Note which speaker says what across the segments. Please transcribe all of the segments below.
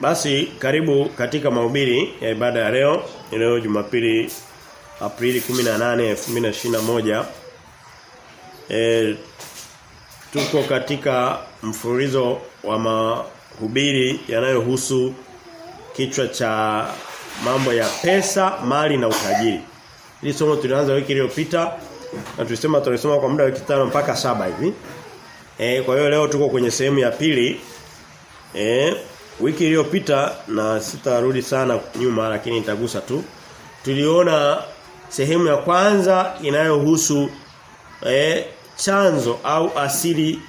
Speaker 1: Basi karibu katika mahubiri ya ibada ya leo. Leo Jumapili Aprili 18, 2021. E, tuko katika mfululizo wa mahubiri yanayohusu kichwa cha mambo ya pesa, mali na utajiri. Hili somo tulianza wiki iliyopita na tulisema tulisoma kwa muda wa wiki tano mpaka saba hivi. E, kwa hiyo leo tuko kwenye sehemu ya pili. E, wiki iliyopita na sitarudi sana nyuma lakini nitagusa tu. Tuliona sehemu ya kwanza inayohusu eh, chanzo au asili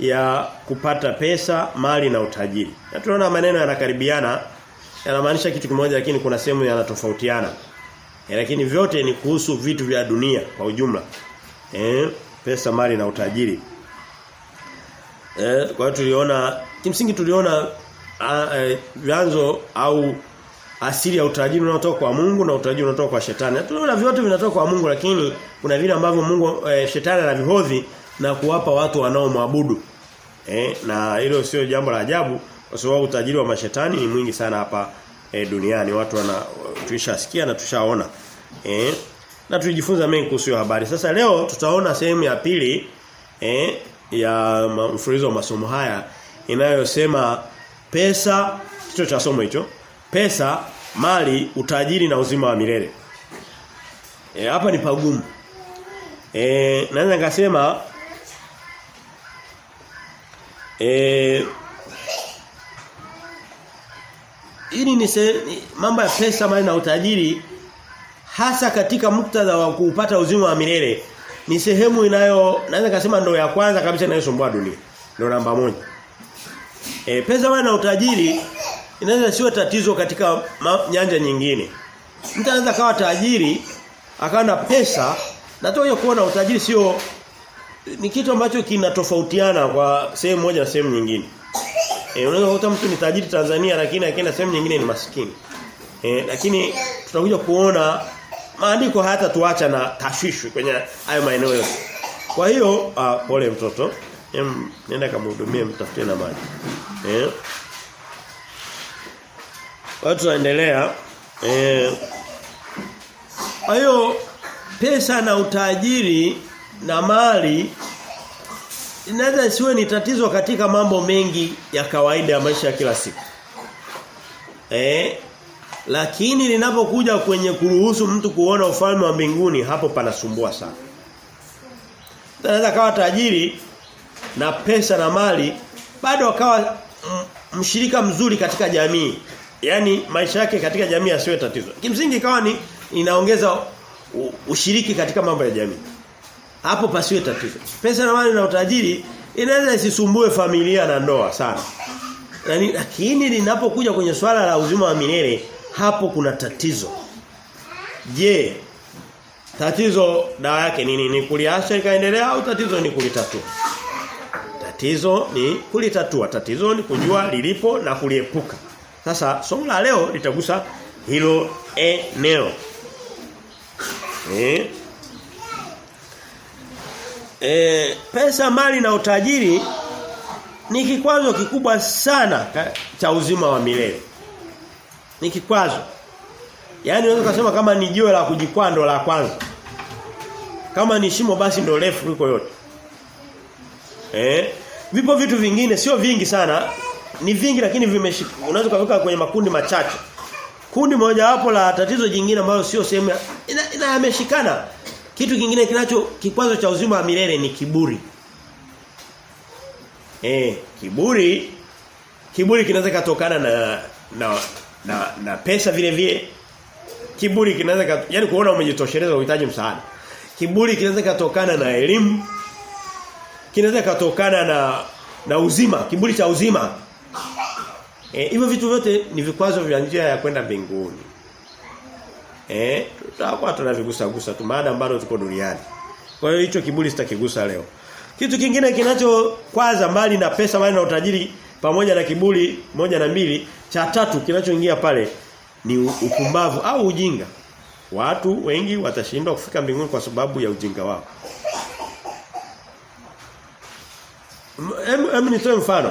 Speaker 1: ya kupata pesa, mali na utajiri. Na tunaona maneno yanakaribiana yanamaanisha kitu kimoja lakini kuna sehemu yanatofautiana. E, lakini vyote ni kuhusu vitu vya dunia kwa ujumla. E, pesa, mali na utajiri. Eh, kwa hiyo tuliona kimsingi tuliona vyanzo au asili ya utajiri unaotoka kwa Mungu na utajiri unaotoka kwa shetani. Tunaona vyote vinatoka kwa Mungu lakini kuna vile ambavyo Mungu e, shetani anavihodhi na kuwapa watu wanaomwabudu. Eh, na hilo sio jambo la ajabu kwa sababu utajiri wa mashetani ni mwingi sana hapa e, duniani. Watu wana tulishasikia na tushaona. Eh, na tulijifunza mengi kuhusu habari. Sasa leo tutaona sehemu ya pili eh, ya mfululizo wa masomo haya inayosema pesa kichwa cha somo hicho pesa mali utajiri na uzima wa milele e, hapa ni pagumu e, naweza ngasema e, ili ni mambo ya pesa mali na utajiri hasa katika muktadha wa kupata uzima wa milele ni sehemu inayo naweza kusema ndio ya kwanza kabisa inayosumbua dunia. Ndio namba moja. E, pesa mali na utajiri inaweza siwe tatizo katika nyanja nyingine. Mtu anaweza kawa tajiri akawa na pesa na toyo kuona utajiri sio ni kitu ambacho kinatofautiana kwa sehemu moja na sehemu nyingine. E, unaweza kukuta mtu ni tajiri Tanzania lakini akienda sehemu nyingine ni maskini. E, lakini tutakuja kuona maandiko hata tuacha na tashwishwi kwenye hayo maeneo yote. Kwa hiyo uh, pole mtoto. Em, nenda kamhudumie mtafutie na maji. Eh. Watu waendelea eh kwa hiyo pesa na utajiri na mali inaweza siwe ni tatizo katika mambo mengi ya kawaida ya maisha ya kila siku. Eh lakini linapokuja kwenye kuruhusu mtu kuona ufalme wa mbinguni hapo panasumbua sana. Anaweza kawa tajiri na pesa na mali bado akawa mshirika mzuri katika jamii. Yaani maisha yake katika jamii asiwe tatizo. Kimsingi ikawa ni inaongeza ushiriki katika mambo ya jamii. Hapo pasiwe tatizo. Pesa na mali na utajiri inaweza isisumbue familia na ndoa sana. Yaani lakini linapokuja kwenye swala la uzima wa milele hapo kuna tatizo. Je, tatizo dawa yake nini? Ni kuliacha ikaendelea au tatizo ni kulitatua? Tatizo ni kulitatua. Tatizo ni kujua lilipo na kuliepuka. Sasa somo la leo litagusa hilo eneo. Eh? E, pesa mali na utajiri ni kikwazo kikubwa sana cha uzima wa milele ni kikwazo. yani unaweza kusema kama ni jiwe la kujikwaa ndo la kwanza. Kama ni shimo basi ndo refu kuliko yote. Eh? Vipo vitu vingine sio vingi sana. Ni vingi lakini vimeshika. Unaweza kuweka kwenye makundi machache. Kundi moja wapo la tatizo jingine ambalo sio sehemu ina, ina yameshikana. Kitu kingine kinacho kikwazo cha uzima wa milele ni kiburi. Eh, kiburi kiburi kinaweza kutokana na na na na pesa vile vile kiburi kinaweza yani kuona umejitosheleza uhitaji msaada kiburi kinaweza kutokana na elimu kinaweza kutokana na na uzima kiburi cha uzima eh hivyo vitu vyote ni vikwazo vya njia ya kwenda mbinguni eh tutakuwa tunavigusa gusa tu maana bado tuko duniani kwa hiyo hicho kiburi sitakigusa leo kitu kingine kinachokwaza mbali na pesa mali na utajiri pamoja na kiburi moja na mbili cha tatu kinachoingia pale ni upumbavu au ujinga. Watu wengi watashindwa kufika mbinguni kwa sababu ya ujinga wao. Hem nitoe mfano.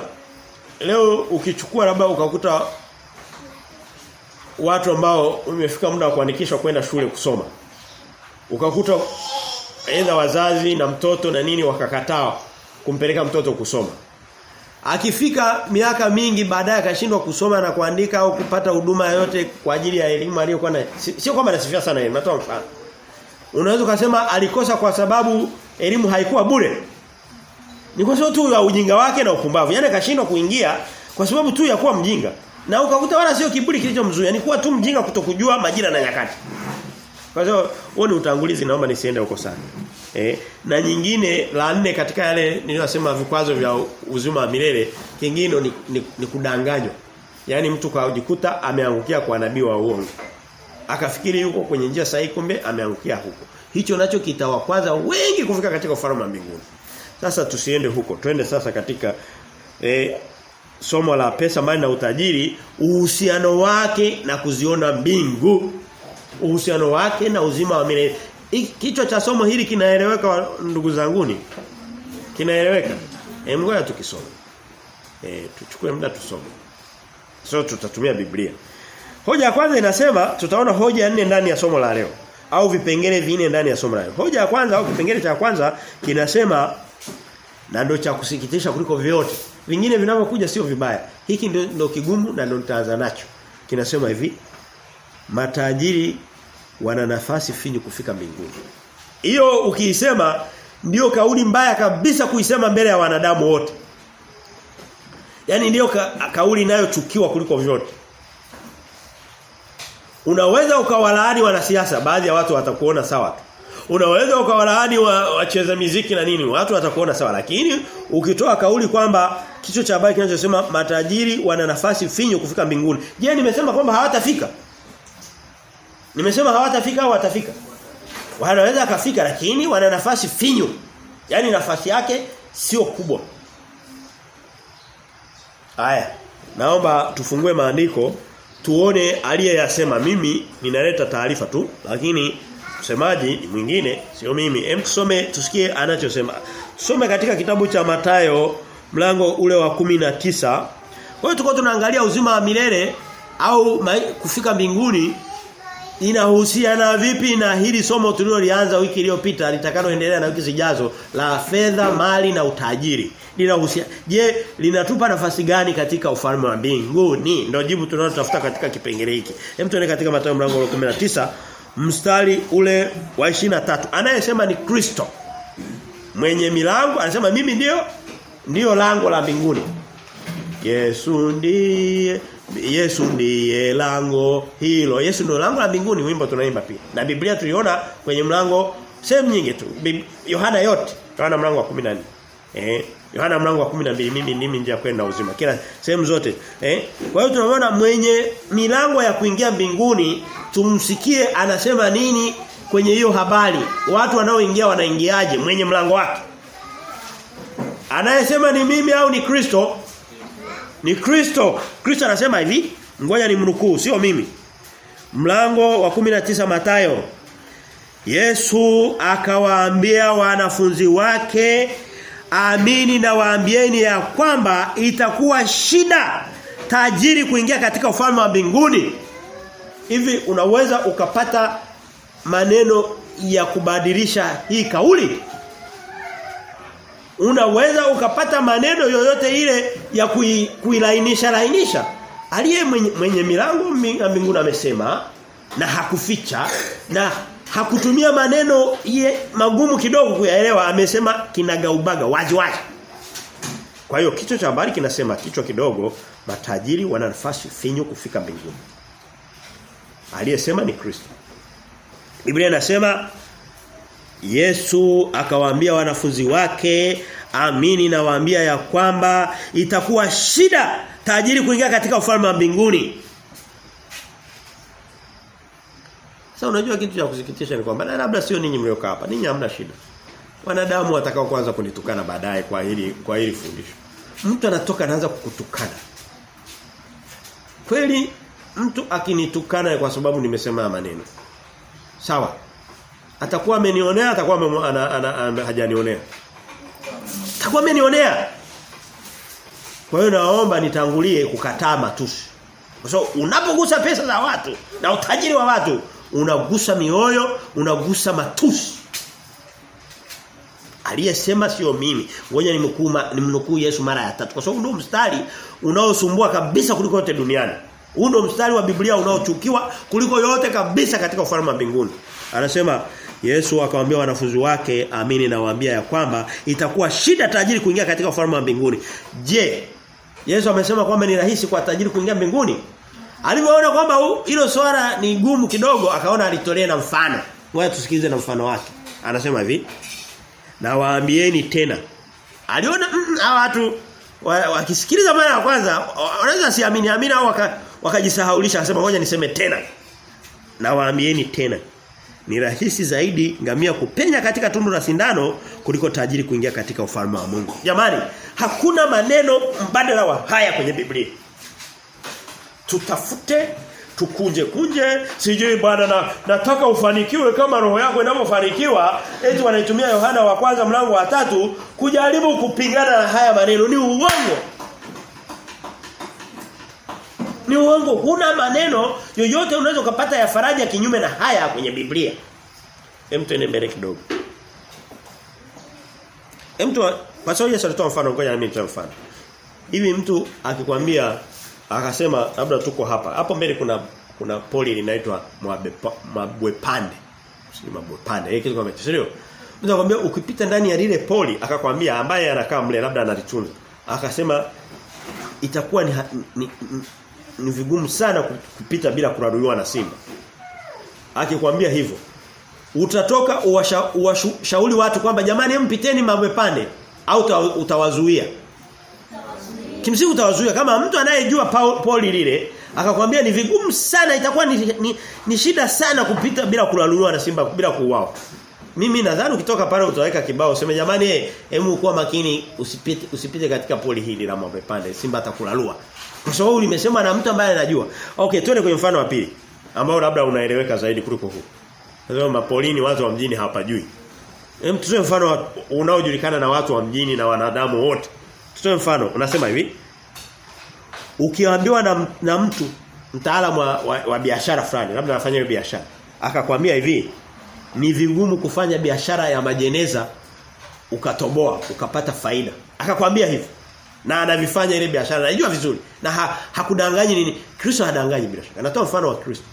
Speaker 1: Leo ukichukua labda ukakuta watu ambao umefika muda wa kuandikishwa kwenda shule kusoma. Ukakuta aidha wazazi na mtoto na nini wakakataa kumpeleka mtoto kusoma. Akifika miaka mingi baadaye akashindwa kusoma na kuandika au kupata huduma yoyote kwa ajili ya elimu aliyokuwa nayo. Sio kwamba nasifia sana elimu, natoa mfano. Unaweza kusema alikosa kwa sababu elimu haikuwa bure. Ni kwa sababu tu ya ujinga wake na upumbavu. Yaani akashindwa kuingia kwa sababu tu ya kuwa mjinga. Na ukakuta wala sio kiburi kilichomzuia, ni kuwa tu mjinga kutokujua majira na nyakati. Kwa hiyo huo ni utangulizi naomba nisiende huko sana. Eh, na nyingine la nne katika yale niliyosema vikwazo vya uzima wa milele, kingine ni, ni, ni kudanganywa. Yaani mtu kujikuta ameangukia kwa nabii wa uongo. Akafikiri yuko kwenye njia sahihi kumbe ameangukia huko. Hicho nacho kitawakwaza wengi kufika katika ufalme wa mbinguni. Sasa tusiende huko. Twende sasa katika e, somo la pesa mali na utajiri, uhusiano wake na kuziona mbingu. Uhusiano wake na uzima wa milele. Kichwa cha somo hili kinaeleweka ndugu zanguni? Kinaeleweka? Eh ngoja tukisome. Eh tuchukue muda tusome. Sio tutatumia Biblia. Hoja ya kwanza inasema tutaona hoja nne ndani ya somo la leo au vipengele vinne ndani ya somo la leo. Hoja ya kwanza au kipengele cha kwanza kinasema na ndio cha kusikitisha kuliko vyote. Vingine vinavyokuja sio vibaya. Hiki ndio ndio kigumu na ndio nitaanza nacho. Kinasema hivi matajiri wana nafasi finyu kufika mbinguni. Hiyo ukiisema ndio kauli mbaya kabisa kuisema mbele ya wanadamu wote. yani ndio ka, kauli inayochukiwa kuliko vyote. Unaweza ukawalaani wanasiasa, baadhi ya watu watakuona sawa tu. Unaweza ukawalaani wacheza wa miziki na nini, watu watakuona sawa, lakini ukitoa kauli kwamba kichwa cha habari kinachosema matajiri wana nafasi finyu kufika mbinguni. Je, nimesema kwamba hawatafika? Nimesema hawatafika au watafika? Wanaweza kafika lakini wana nafasi finyu. yani nafasi yake sio kubwa. Haya. Naomba tufungue maandiko tuone aliyeyasema mimi ninaleta taarifa tu lakini msemaji ni mwingine sio mimi. Hem tusome tusikie anachosema. Tusome katika kitabu cha Matayo mlango ule wa kumi na tisa Kwa hiyo tuko tunaangalia uzima wa milele au kufika mbinguni inahusiana vipi na hili somo tulilolianza wiki iliyopita litakaloendelea na wiki zijazo la fedha, mali na utajiri. Linahusiana. Je, linatupa nafasi gani katika ufalme wa mbinguni? Ndio jibu tunalotafuta katika kipengele hiki. Hem tuone katika Mathayo mlango wa 19 mstari ule wa 23. Anayesema ni Kristo. Mwenye milango anasema mimi ndio ndio lango la mbinguni. Yesu ndiye Yesu ndiye lango hilo. Yesu ndio lango la mbinguni wimbo tunaimba pia. Na Biblia tuliona kwenye mlango sehemu nyingi tu. Yohana yote. Yohana mlango wa 14. Eh, Yohana mlango wa 12 mimi mimi njia kwenda uzima. Kila sehemu zote. Eh? Kwa hiyo tunaona mwenye milango ya kuingia mbinguni tumsikie anasema nini kwenye hiyo habari. Watu wanaoingia wanaingiaje mwenye mlango wake? Anayesema ni mimi au ni Kristo? Ni Kristo. Kristo anasema hivi, ngoja ni mnukuu, sio mimi. Mlango wa 19 Matayo. Yesu akawaambia wanafunzi wake, amini na waambieni ya kwamba itakuwa shida tajiri kuingia katika ufalme wa mbinguni. Hivi unaweza ukapata maneno ya kubadilisha hii kauli? unaweza ukapata maneno yoyote ile ya kui, lainisha aliye mwenye, mwenye milango mbinguni amesema na hakuficha na hakutumia maneno ye magumu kidogo kuyaelewa amesema kinagaubaga wazi wazi. Kwa hiyo kichwa cha habari kinasema kichwa kidogo matajiri wana nafasi finyu kufika mbinguni. Aliyesema ni Kristo. Biblia inasema Yesu akawaambia wanafunzi wake amini nawaambia ya kwamba itakuwa shida tajiri kuingia katika ufalme wa mbinguni. Sasa unajua kitu cha kusikitisha ni kwamba labda sio ninyi mliokaa hapa, ninyi hamna shida. Wanadamu watakao kwanza kunitukana baadaye kwa hili kwa hili fundisho. Mtu anatoka anaanza kukutukana. Kweli mtu akinitukana kwa sababu nimesema maneno. Sawa atakuwa amenionea atakuwa hajanionea atakuwa amenionea kwa hiyo naomba nitangulie kukataa matusi Kwa sababu unapogusa pesa za watu na utajiri wa watu unagusa mioyo, unagusa matusi. Aliyesema sio mimi. Ngoja nimnukuu Yesu mara ya tatu. Kwa sababu ndio mstari unaosumbua kabisa kuliko yote duniani. Huu ndio mstari wa Biblia unaochukiwa kuliko yote kabisa katika ufalme wa mbinguni. Anasema Yesu akamwambia wanafunzi wake, amini nawaambia ya kwamba itakuwa shida tajiri kuingia katika ufalme wa mbinguni. Je, Yesu amesema kwamba ni rahisi kwa tajiri kuingia mbinguni? Alipoona kwamba hilo swala ni ngumu kidogo, akaona alitolea na mfano. Ngoja tusikilize na mfano wake. Anasema hivi, na waambieni tena. Aliona mm, hawa watu wakisikiliza mara ya kwanza wanaweza siamini amini au wakajisahaulisha waka akasema ngoja niseme tena. Na waambieni tena. Ni rahisi zaidi ngamia kupenya katika tundu la sindano kuliko tajiri kuingia katika ufalme wa Mungu. Jamani, hakuna maneno mbadala wa haya kwenye Biblia. Tutafute tukunje kunje. Sijui bwana na nataka ufanikiwe kama roho yako inavyofanikiwa. Eti wanaitumia Yohana wa kwanza mlango wa tatu kujaribu kupingana na haya maneno. Ni uongo. Ni uongo. Huna maneno yoyote unaweza kupata ya faraja kinyume na haya kwenye Biblia. Hem tuende mbele kidogo. Hem tu kwa sababu Yesu alitoa mfano ngoja mimi mfano. Hivi mtu akikwambia akasema labda tuko hapa. Hapo mbele kuna kuna poli linaitwa Mabwepande. Si Mabwepande Yeye kitu kama sio mtu akwambia ukipita ndani ya lile poli akakwambia ambaye anakaa mle labda analitunza. Akasema itakuwa ni, ni, ni, ni vigumu sana kupita bila kuraruiwa na simba. Akikwambia hivyo utatoka uwashauri watu kwamba jamani mpiteni Mabwepande au utawazuia Kimsingi utawazuia kama mtu anayejua poli lile akakwambia ni vigumu sana itakuwa ni, ni, ni shida sana kupita bila kulaluliwa na simba bila kuuawa. Mimi nadhani ukitoka pale utaweka kibao useme jamani hebu kuwa makini usipite usipite katika poli hili la mapepande simba atakulalua. Kwa sababu limesema na mtu ambaye anajua. Okay, twende kwenye mfano wa pili ambao labda unaeleweka zaidi kuliko huu. Nasema mapolini watu wa mjini hawapajui. Hem tuzoe mfano unaojulikana na watu wa mjini na wanadamu wote. Tutoe mfano unasema hivi ukiambiwa na, na mtu mtaalamu wa, wa, wa biashara fulani labda anafanya biashara akakwambia hivi ni vigumu kufanya biashara ya majeneza ukatoboa ukapata faida. Akakwambia hivyo na anavifanya ile biashara anajua vizuri na ha, hakudanganyi nini. Kristo hadanganyi bila shaka. Anatoa mfano wa Kristo.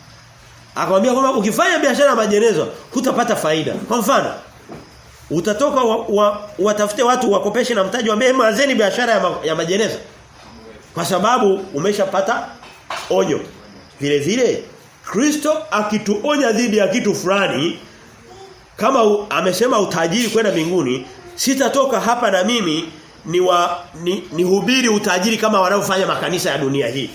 Speaker 1: Akamwambia kwamba ukifanya biashara ya majeneza hutapata faida. Kwa mfano utatoka wa, wa, watafute watu wakopeshe na mtaji waambie mazeni biashara ya, ma, ya majeneza. Kwa sababu umeshapata onyo. Vile vile Kristo akituonya dhidi ya kitu fulani kama u, amesema utajiri kwenda mbinguni sitatoka hapa na mimi ni wa ni, ni hubiri utajiri kama wanaofanya makanisa ya dunia hii.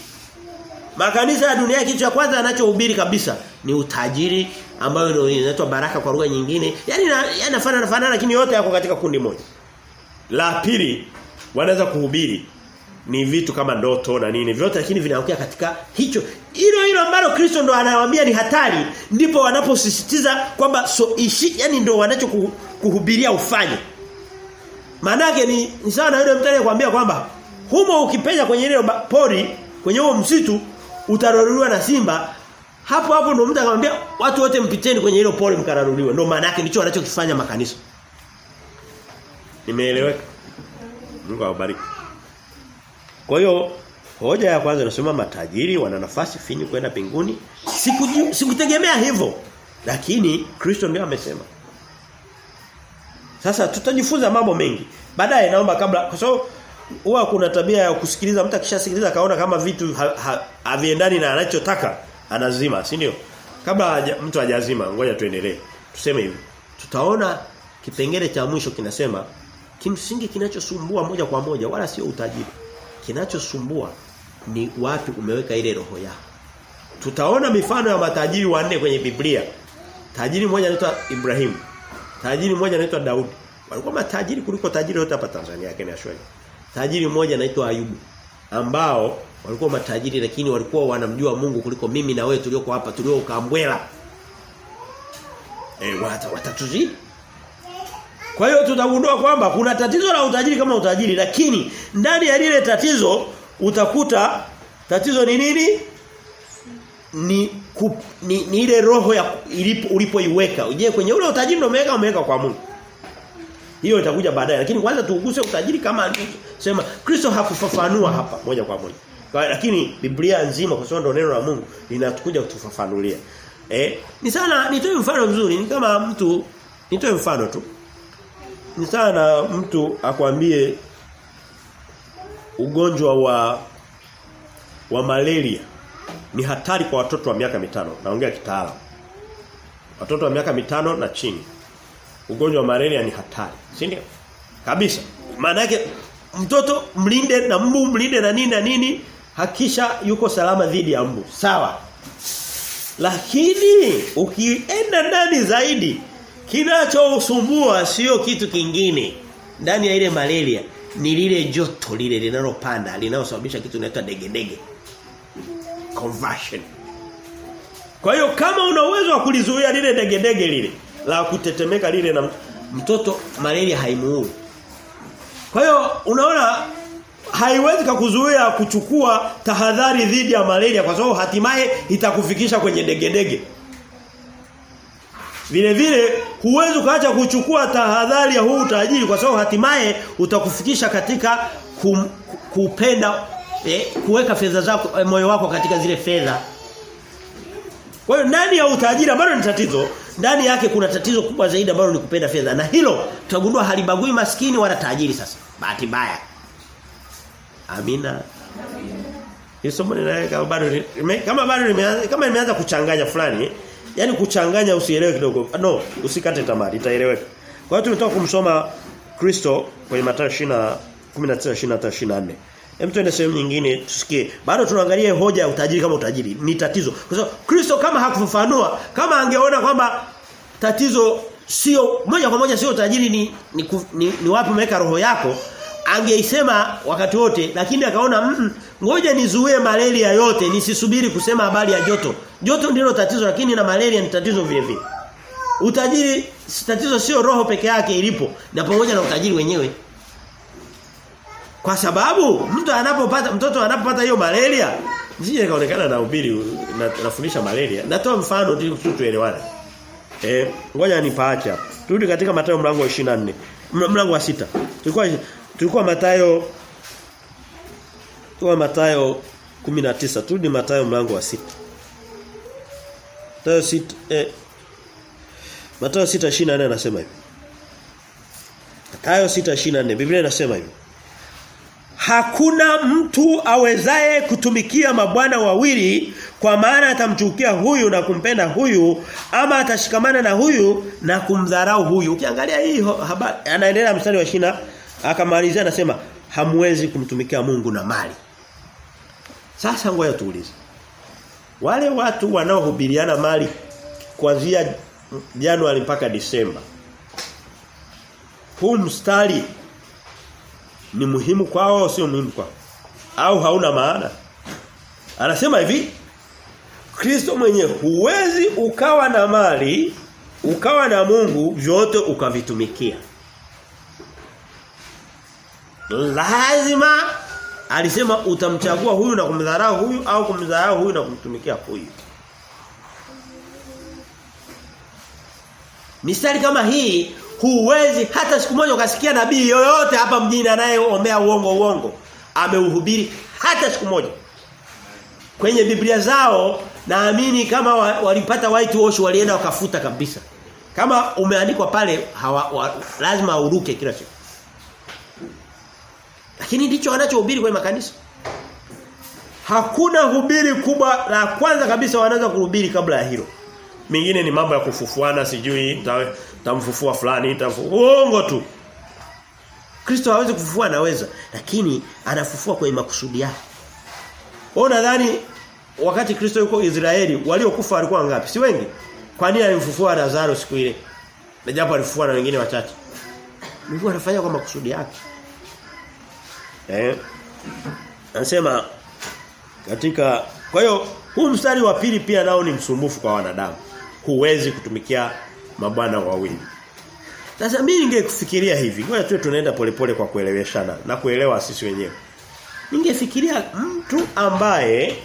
Speaker 1: Makanisa ya dunia kitu cha kwanza anachohubiri kabisa ni utajiri ambayo ndio inaitwa baraka kwa lugha nyingine. Yani yanafanana fanana lakini yote yako katika kundi moja. La pili wanaweza kuhubiri. Ni vitu kama ndoto na nini. Vyote lakini vinaangukia katika hicho. Hilo hilo ambalo Kristo ndo anawaambia ni hatari. Ndipo wanaposisitiza kwamba so ishi yani ndo wanachokuhubiria ufanye. Maana ni, ni sawa na yule mtu anayekwambia kwamba humo ukipenya kwenye ile pori kwenye huo msitu utaroruliwa na simba hapo hapo ndo mtu akamwambia watu wote mpiteni kwenye hilo pole mkararuliwe. Ndio maana yake ndicho wanachokifanya makanisa. Nimeeleweka? Mungu awabariki. Kwa hiyo hoja ya kwanza nasema matajiri wana nafasi finyu kwenda mbinguni. Siku sikutegemea hivyo lakini Kristo ndiye amesema. Sasa tutajifunza mambo mengi. Baadaye naomba kabla kwa sababu huwa kuna tabia ya kusikiliza mtu akishasikiliza akaona kama vitu haviendani ha, ha, na anachotaka anazima, si ndio? Kabla mtu hajazima ngoja tuendelee. Tuseme hivi. Tutaona kipengele cha mwisho kinasema kimsingi kinachosumbua moja kwa moja wala sio utajiri. Kinachosumbua ni wapi umeweka ile roho yako. Tutaona mifano ya matajiri wanne kwenye Biblia. Tajiri mmoja anaitwa Ibrahimu. Tajiri mmoja anaitwa Daudi. Walikuwa matajiri kuliko tajiri yote hapa Tanzania Kenya shwari. Tajiri mmoja anaitwa Ayubu ambao walikuwa matajiri lakini walikuwa wanamjua Mungu kuliko mimi na wewe tulioko hapa tulio Kambwela. Eh wata watatuzi. Kwa hiyo tutagundua kwamba kuna tatizo la utajiri kama utajiri lakini ndani ya lile tatizo utakuta tatizo ni nini? ni, ku, ni, ni ile roho ya ulipoiweka. Je, kwenye ule utajiri ndio umeweka umeweka kwa Mungu. Hiyo itakuja baadaye lakini kwanza tuuguse utajiri kama alivyosema Kristo hakufafanua hapa moja kwa moja. Lakini Biblia nzima kwa sababu ndio neno la Mungu linakuja kutufafanulia. Eh, ni sana nitoe mfano mzuri ni kama mtu nitoe mfano tu. Ni sana mtu akwambie ugonjwa wa wa malaria ni hatari kwa watoto wa miaka mitano. Naongea kitaalamu. Watoto wa miaka mitano na chini. Ugonjwa wa malaria ni hatari. Si? Kabisa. Maana yake mtoto mlinde na mbu mlinde na nini na nini hakisha yuko salama dhidi ya mbu. Sawa. Lakini ukienda ndani zaidi kinachosumbua sio kitu kingine ndani ya ile malaria ni lile joto lile linalopanda linalosababisha kitu kinaitwa degedege conversion kwa hiyo kama una uwezo wa kulizuia lile degedege lile la kutetemeka lile na mtoto malaria haimuui kwa hiyo unaona haiwezi kukuzuia kuchukua tahadhari dhidi ya malaria kwa sababu hatimaye itakufikisha kwenye degedege vile vile huwezi ukaacha kuchukua tahadhari ya huu utajiri kwa sababu hatimaye utakufikisha katika kum, kupenda eh, kuweka fedha zako eh, moyo wako katika zile fedha. Kwa hiyo ndani ya utajiri ambalo ni tatizo, ndani yake kuna tatizo kubwa zaidi ambalo ni kupenda fedha. Na hilo tutagundua halibagui maskini wala tajiri sasa. Bahati mbaya. Amina. Ni somo kama bado kama bado nimeanza kama nimeanza kuchanganya fulani Yaani kuchanganya usielewe kidogo. No, usikate tamaa, itaeleweka. Kwa hiyo tumetoka kumsoma Kristo kwenye Mathayo 20 19 24. Hem tuende sehemu nyingine tusikie. Bado tunaangalia hoja ya utajiri kama utajiri ni tatizo. Kwa sababu Kristo kama hakufafanua, kama angeona kwamba tatizo sio moja kwa moja sio utajiri ni ni, ni, ni wapi umeweka roho yako, angeisema wakati wote lakini akaona mm, ngoja nizuie malaria yote nisisubiri kusema habari ya joto. Joto ndilo tatizo lakini na malaria ni tatizo vile vile. Utajiri tatizo sio roho peke yake ilipo na pamoja na utajiri wenyewe. Kwa sababu mtu anapopata mtoto anapopata hiyo malaria Sije kaonekana na ubiri na, malaria. Natoa mfano ili tuelewane. Eh, ngoja nipaacha. Turudi katika Mathayo mlango wa 24. Mlango wa sita Tulikuwa tulikuwa Mathayo tulikuwa Mathayo 19. Turudi Mathayo mlango wa sita Mathayo 6 eh Mathayo 6:24 anasema hivi. Mathayo 6:24 Biblia inasema hivi. Hakuna mtu awezaye kutumikia mabwana wawili kwa maana atamchukia huyu na kumpenda huyu ama atashikamana na huyu na kumdharau huyu. Ukiangalia hii habari anaendelea mstari wa akamalizia anasema hamwezi kumtumikia Mungu na mali. Sasa ngoja tuulize. Wale watu wanaohubiriana mali kuanzia Januari mpaka Disemba. Huu mstari ni muhimu kwao au sio muhimu kwao? Au hauna maana? Anasema hivi Kristo mwenye huwezi ukawa na mali, ukawa na Mungu vyote ukavitumikia. Lazima alisema utamchagua huyu na kumdharau huyu au kumdharau huyu na kumtumikia huyu. Mistari kama hii huwezi hata siku moja ukasikia nabii yoyote hapa mjini anayeombea uongo uongo ameuhubiri hata siku moja. Kwenye Biblia zao naamini kama wa, walipata white wash walienda wakafuta kabisa. Kama umeandikwa pale hawa, wa, lazima uruke kila siku. Lakini ndicho wanachohubiri kwenye makanisa. Hakuna hubiri kubwa la kwanza kabisa wanaanza kuhubiri kabla ya hilo. Mingine ni mambo ya kufufuana sijui tamfufua fulani uongo tu. Kristo hawezi kufufua anaweza lakini anafufua kwenye makusudi yake. Wao nadhani wakati Kristo yuko Israeli waliokufa walikuwa ngapi? Si wengi. Kwa nini alimfufua Lazaro siku ile? Na japo alifufua na wengine wachache. Mungu anafanya kwa makusudi yake. Eh? Anasema katika kwa hiyo huu mstari wa pili pia nao ni msumbufu kwa wanadamu. Huwezi kutumikia mabwana wawili. Sasa mimi ningekufikiria hivi. Ngoja tu tunaenda polepole kwa kueleweshana na kuelewa sisi wenyewe. Ningefikiria mtu ambaye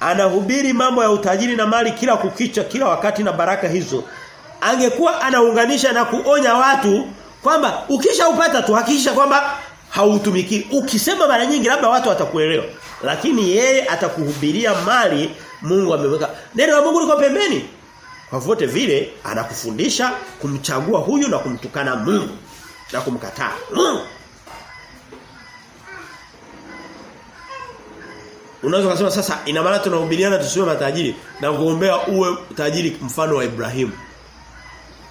Speaker 1: anahubiri mambo ya utajiri na mali kila kukicha kila wakati na baraka hizo angekuwa anaunganisha na kuonya watu kwamba ukishaupata tu hakikisha kwamba hautumiki ukisema mara nyingi labda watu watakuelewa lakini yeye atakuhubiria mali Mungu ameweka neno la Mungu liko pembeni kwa vote vile anakufundisha kumchagua huyu na kumtukana Mungu na kumkataa Mungu Unaweza kusema sasa ina maana tunahubiriana tusiwe matajiri na kuombea uwe tajiri mfano wa Ibrahimu.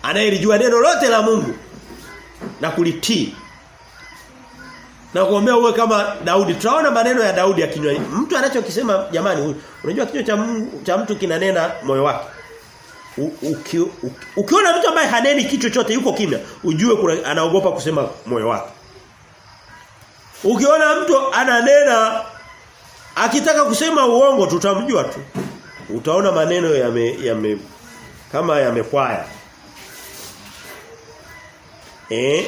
Speaker 1: Anayelijua neno lote la Mungu na kulitii. Na kuombea uwe kama Daudi. Tunaona maneno ya Daudi ya kinywa. Mtu anachokisema jamani huyu. unajua kinywa cha cha mtu kinanena moyo wake. Uki, uki, ukiona mtu ambaye haneni kitu chochote yuko kimya, ujue kuna, anaogopa kusema moyo wake. Ukiona mtu ananena Akitaka kusema uongo tutamjua tu. Utaona maneno yame, yame kama yamekwaya Eh?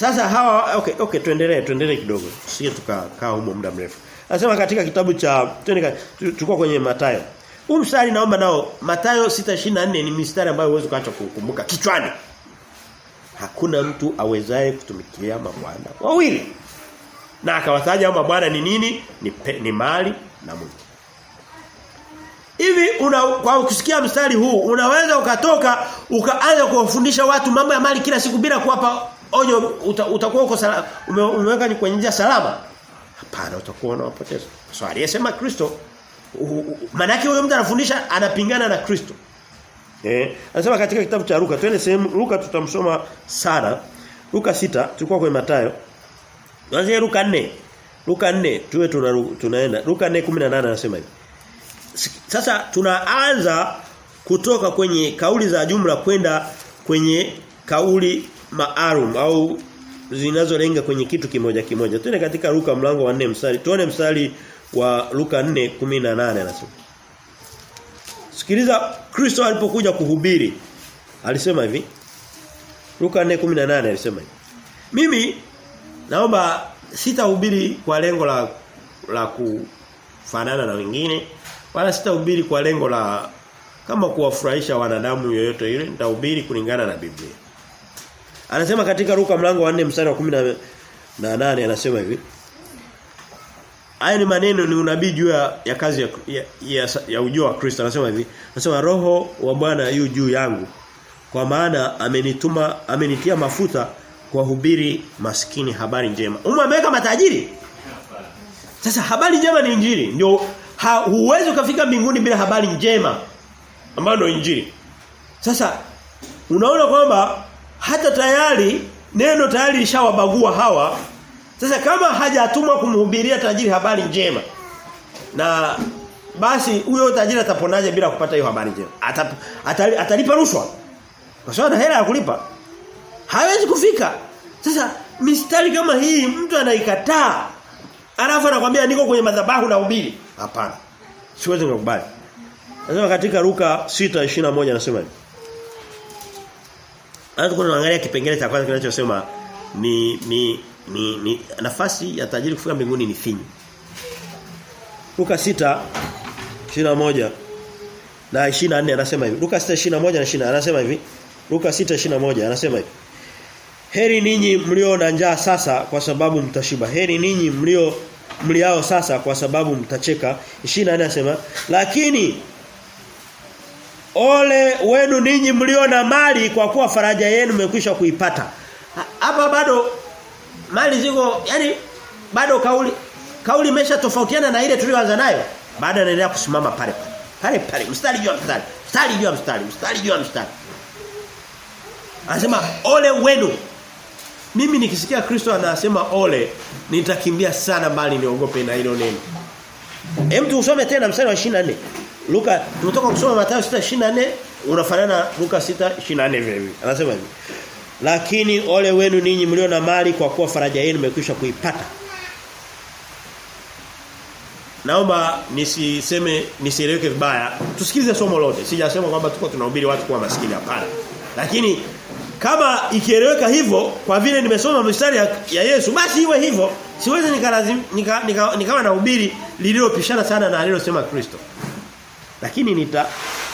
Speaker 1: Sasa hawa okay okay tuendelee tuendelee kidogo. Sije tukakaa humo muda mrefu. Anasema katika kitabu cha tuende tulikuwa kwenye Mathayo. Huu mstari naomba nao Mathayo 6:24 ni mstari ambayo huwezi kuacha kukumbuka kichwani. Hakuna mtu awezaye kutumikia mabwana wawili. Na akawataja hao mabwana ni nini? Ni, pe, ni mali na Mungu. Hivi una kwa kusikia mstari huu unaweza ukatoka ukaanza kuwafundisha watu mambo ya mali kila siku bila kuwapa onyo uta, utakuwa uko salama ume, umeweka ni kwenye njia salama. Hapana utakuwa unawapoteza. So aliyesema Kristo maana yake huyo mtu anafundisha anapingana na Kristo. Eh, anasema katika kitabu cha Luka, twende sehemu Luka tutamsoma sana. Luka sita tulikuwa kwenye Mathayo. Tuanze Luka 4. Luka 4 tuwe tuna, tunaenda. Luka 4:18 anasema hivi. Sasa tunaanza kutoka kwenye kauli za jumla kwenda kwenye kauli maalum au zinazolenga kwenye kitu kimoja kimoja. Twende katika Luka mlango wa 4 mstari. Tuone mstari wa Luka 4:18 anasema. Sikiliza Kristo alipokuja kuhubiri. Alisema hivi. Luka 4:18 alisema hivi. Mimi naomba sitahubiri kwa lengo la la kufanana na wengine wala sitahubiri kwa lengo la kama kuwafurahisha wanadamu yoyote ile nitahubiri kulingana na Biblia. Anasema katika Luka mlango wa 4 mstari wa 10 na 8 anasema hivi. Haya ni maneno ni unabii juu ya, ya kazi ya, ya, ya, ujio wa Kristo. Anasema hivi. Anasema roho wa Bwana yu juu yangu. Kwa maana amenituma amenitia mafuta kwa hubiri maskini habari njema. Umu ameweka matajiri? Sasa habari njema ni injili. Ndio huwezi ukafika mbinguni bila habari njema ambayo ndio injili. Sasa unaona kwamba hata tayari neno tayari lishawabagua hawa. Sasa kama hajatumwa kumhubiria tajiri habari njema na basi huyo tajiri ataponaje bila kupata hiyo habari njema? Atap, atali, atalipa rushwa. Kwa sababu hela ya kulipa. Hawezi kufika. Sasa mistari kama hii mtu anaikataa. Alafu anakuambia niko kwenye madhabahu na uhubiri Hapana. Siwezi kukubali. Nasema katika Luka 6:21 anasema hivi. Anza kuna angalia kipengele cha kwanza kinachosema ni ni ni, ni nafasi ya tajiri kufika mbinguni ni finyu. Luka 6:21 na 24 anasema hivi. Luka 6:21 na 20 anasema hivi. Luka 6:21 anasema hivi. Heri ninyi mlio na njaa sasa kwa sababu mtashiba. Heri ninyi mlio mliao sasa kwa sababu mtacheka. 24 anasema lakini ole wenu ninyi mlio na mali kwa kuwa faraja yenu mmekwisha kuipata. Hapa bado mali ziko yani bado kauli kauli imesha tofautiana na ile tuliyoanza nayo. Baada anaendelea kusimama pale pale. Pale pale mstari juu mstari. Mstari juu mstari, mstari juu mstari. Anasema ole wenu. Mimi nikisikia Kristo anasema ole, nitakimbia sana mbali niogope na hilo neno. Hem tu usome tena mstari wa 24. Luka tunatoka kusoma Mathayo 6:24 unafanana Luka 6:24 vile vile. Anasema hivi. Lakini ole wenu ninyi mlio na mali kwa kuwa faraja yenu imekwisha kuipata. Naomba nisiseme nisieleweke vibaya. Tusikilize somo lote. Sijasema kwamba tuko tunahubiri watu kuwa maskini hapana. Lakini kama ikieleweka hivyo kwa vile nimesoma mstari ya, ya Yesu basi iwe hivyo. Siwezi nikalazim nika, nika, nikawa nahubiri lililopishana sana na alilosema Kristo. Lakini nita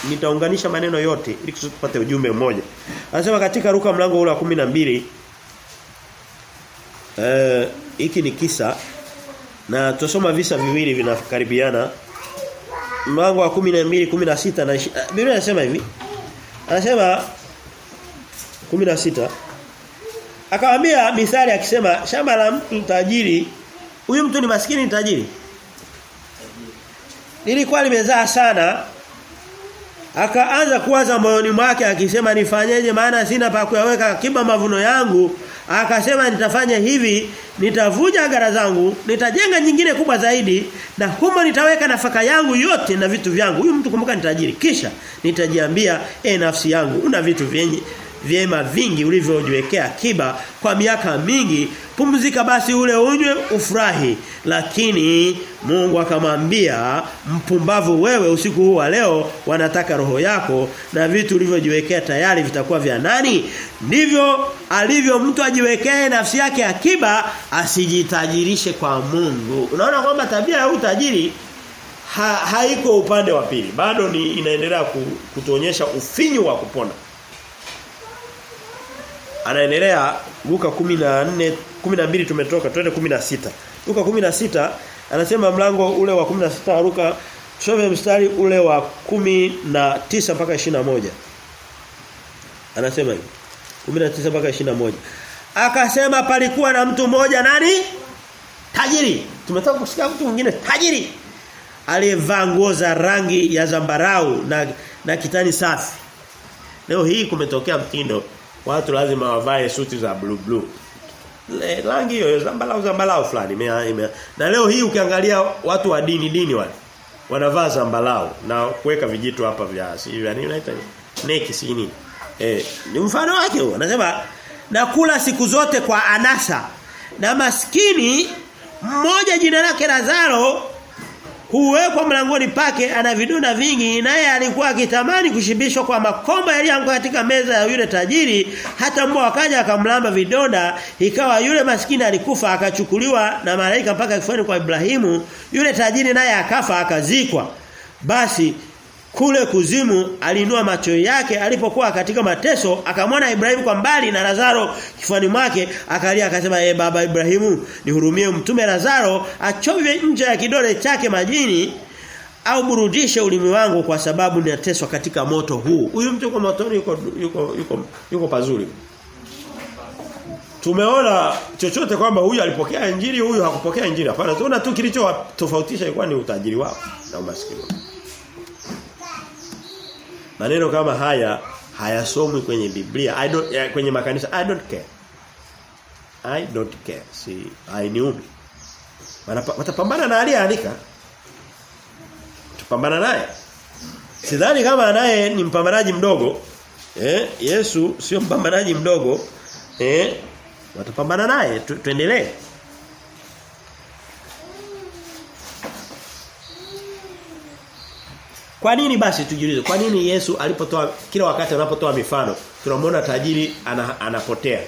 Speaker 1: nitaunganisha maneno yote ili tupate ujumbe mmoja. Anasema katika ruka mlango ule wa 12 eh hiki ni kisa na tusoma visa viwili vinakaribiana. Mlango wa 12 16 na Biblia inasema hivi. Anasema 16 Akamwambia mithali akisema shamba la mtu tajiri huyu mtu ni maskini ni tajiri. Lilikuwa limezaa sana. Akaanza kuwaza moyoni mwake akisema nifanyeje? Maana sina pa kuyaweka akiba mavuno yangu. Akasema nitafanya hivi nitavuja gara zangu nitajenga nyingine kubwa zaidi na humo nitaweka nafaka yangu yote na vitu vyangu. Huyu mtu kumbuka nitajiri kisha nitajiambia e nafsi yangu una vitu vyenye vyema vingi ulivyojiwekea akiba kwa miaka mingi. Pumzika basi ule unywe ufurahi. Lakini Mungu akamwambia mpumbavu wewe usiku huu wa leo wanataka roho yako na vitu ulivyojiwekea tayari vitakuwa vya nani? Ndivyo alivyo mtu ajiwekee nafsi yake akiba asijitajirishe kwa Mungu. Unaona kwamba tabia ya utajiri ha, haiko upande wa pili. Bado ni inaendelea kutuonyesha ufinyu wa kupona anaendelea Luka 14 12 tumetoka twende 16 Luka 16 anasema mlango ule wa 16 Luka tusome mstari ule wa 19 mpaka 21 anasema hivi 19 mpaka 21 akasema palikuwa na mtu mmoja nani? Tajiri. Tumetoka kusikia mtu mwingine tajiri aliyevaa nguo za rangi ya zambarau na na kitani safi. Leo hii kumetokea mtindo watu lazima wavae suti za blue blue. Le, rangi hiyo zambalau zambalau fulani. Ime, na leo hii ukiangalia watu wa dini dini wale wanavaa zambalau na kuweka vijito hapa vya hivi yani unaita neki si nini? Eh ni mfano wake huo. Anasema nakula siku zote kwa anasa. Na maskini mmoja jina lake Lazaro huwekwa mlangoni pake ana vidonda vingi naye alikuwa akitamani kushibishwa kwa makombo yaliyoanguka katika meza ya yule tajiri. Hata mbwa wakaja akamlamba vidonda ikawa yule maskini alikufa akachukuliwa na malaika mpaka kifuani kwa Ibrahimu. Yule tajiri naye akafa akazikwa. Basi kule kuzimu alinua macho yake alipokuwa katika mateso akamwona Ibrahimu kwa mbali na Lazaro kifuani mwake. Akalia akasema e baba Ibrahimu nihurumie mtume Lazaro achovye nje ya kidole chake majini au burudishe ulimi wangu kwa sababu ninateswa katika moto huu. Huyu mtu kwa motoni yuko yuko yuko, yuko pazuri. Tumeona chochote kwamba huyu alipokea injili huyu hakupokea injili. Hapana tunaona tu kilicho tofautisha ilikuwa ni utajiri wao na umaskini wao Maneno kama haya hayasomwi kwenye Biblia. I don't ya, kwenye makanisa I don't care. I don't care. Si hainiumi. Watapambana na aliyeandika. Tupambana naye. Sidhani kama naye ni mpambanaji mdogo. Eh, Yesu sio mpambanaji mdogo. Eh, watapambana naye tu, tuendelee. Kwa nini basi tujiulize? Kwa nini Yesu alipotoa kila wakati anapotoa mifano tunamwona tajiri ana, anapotea?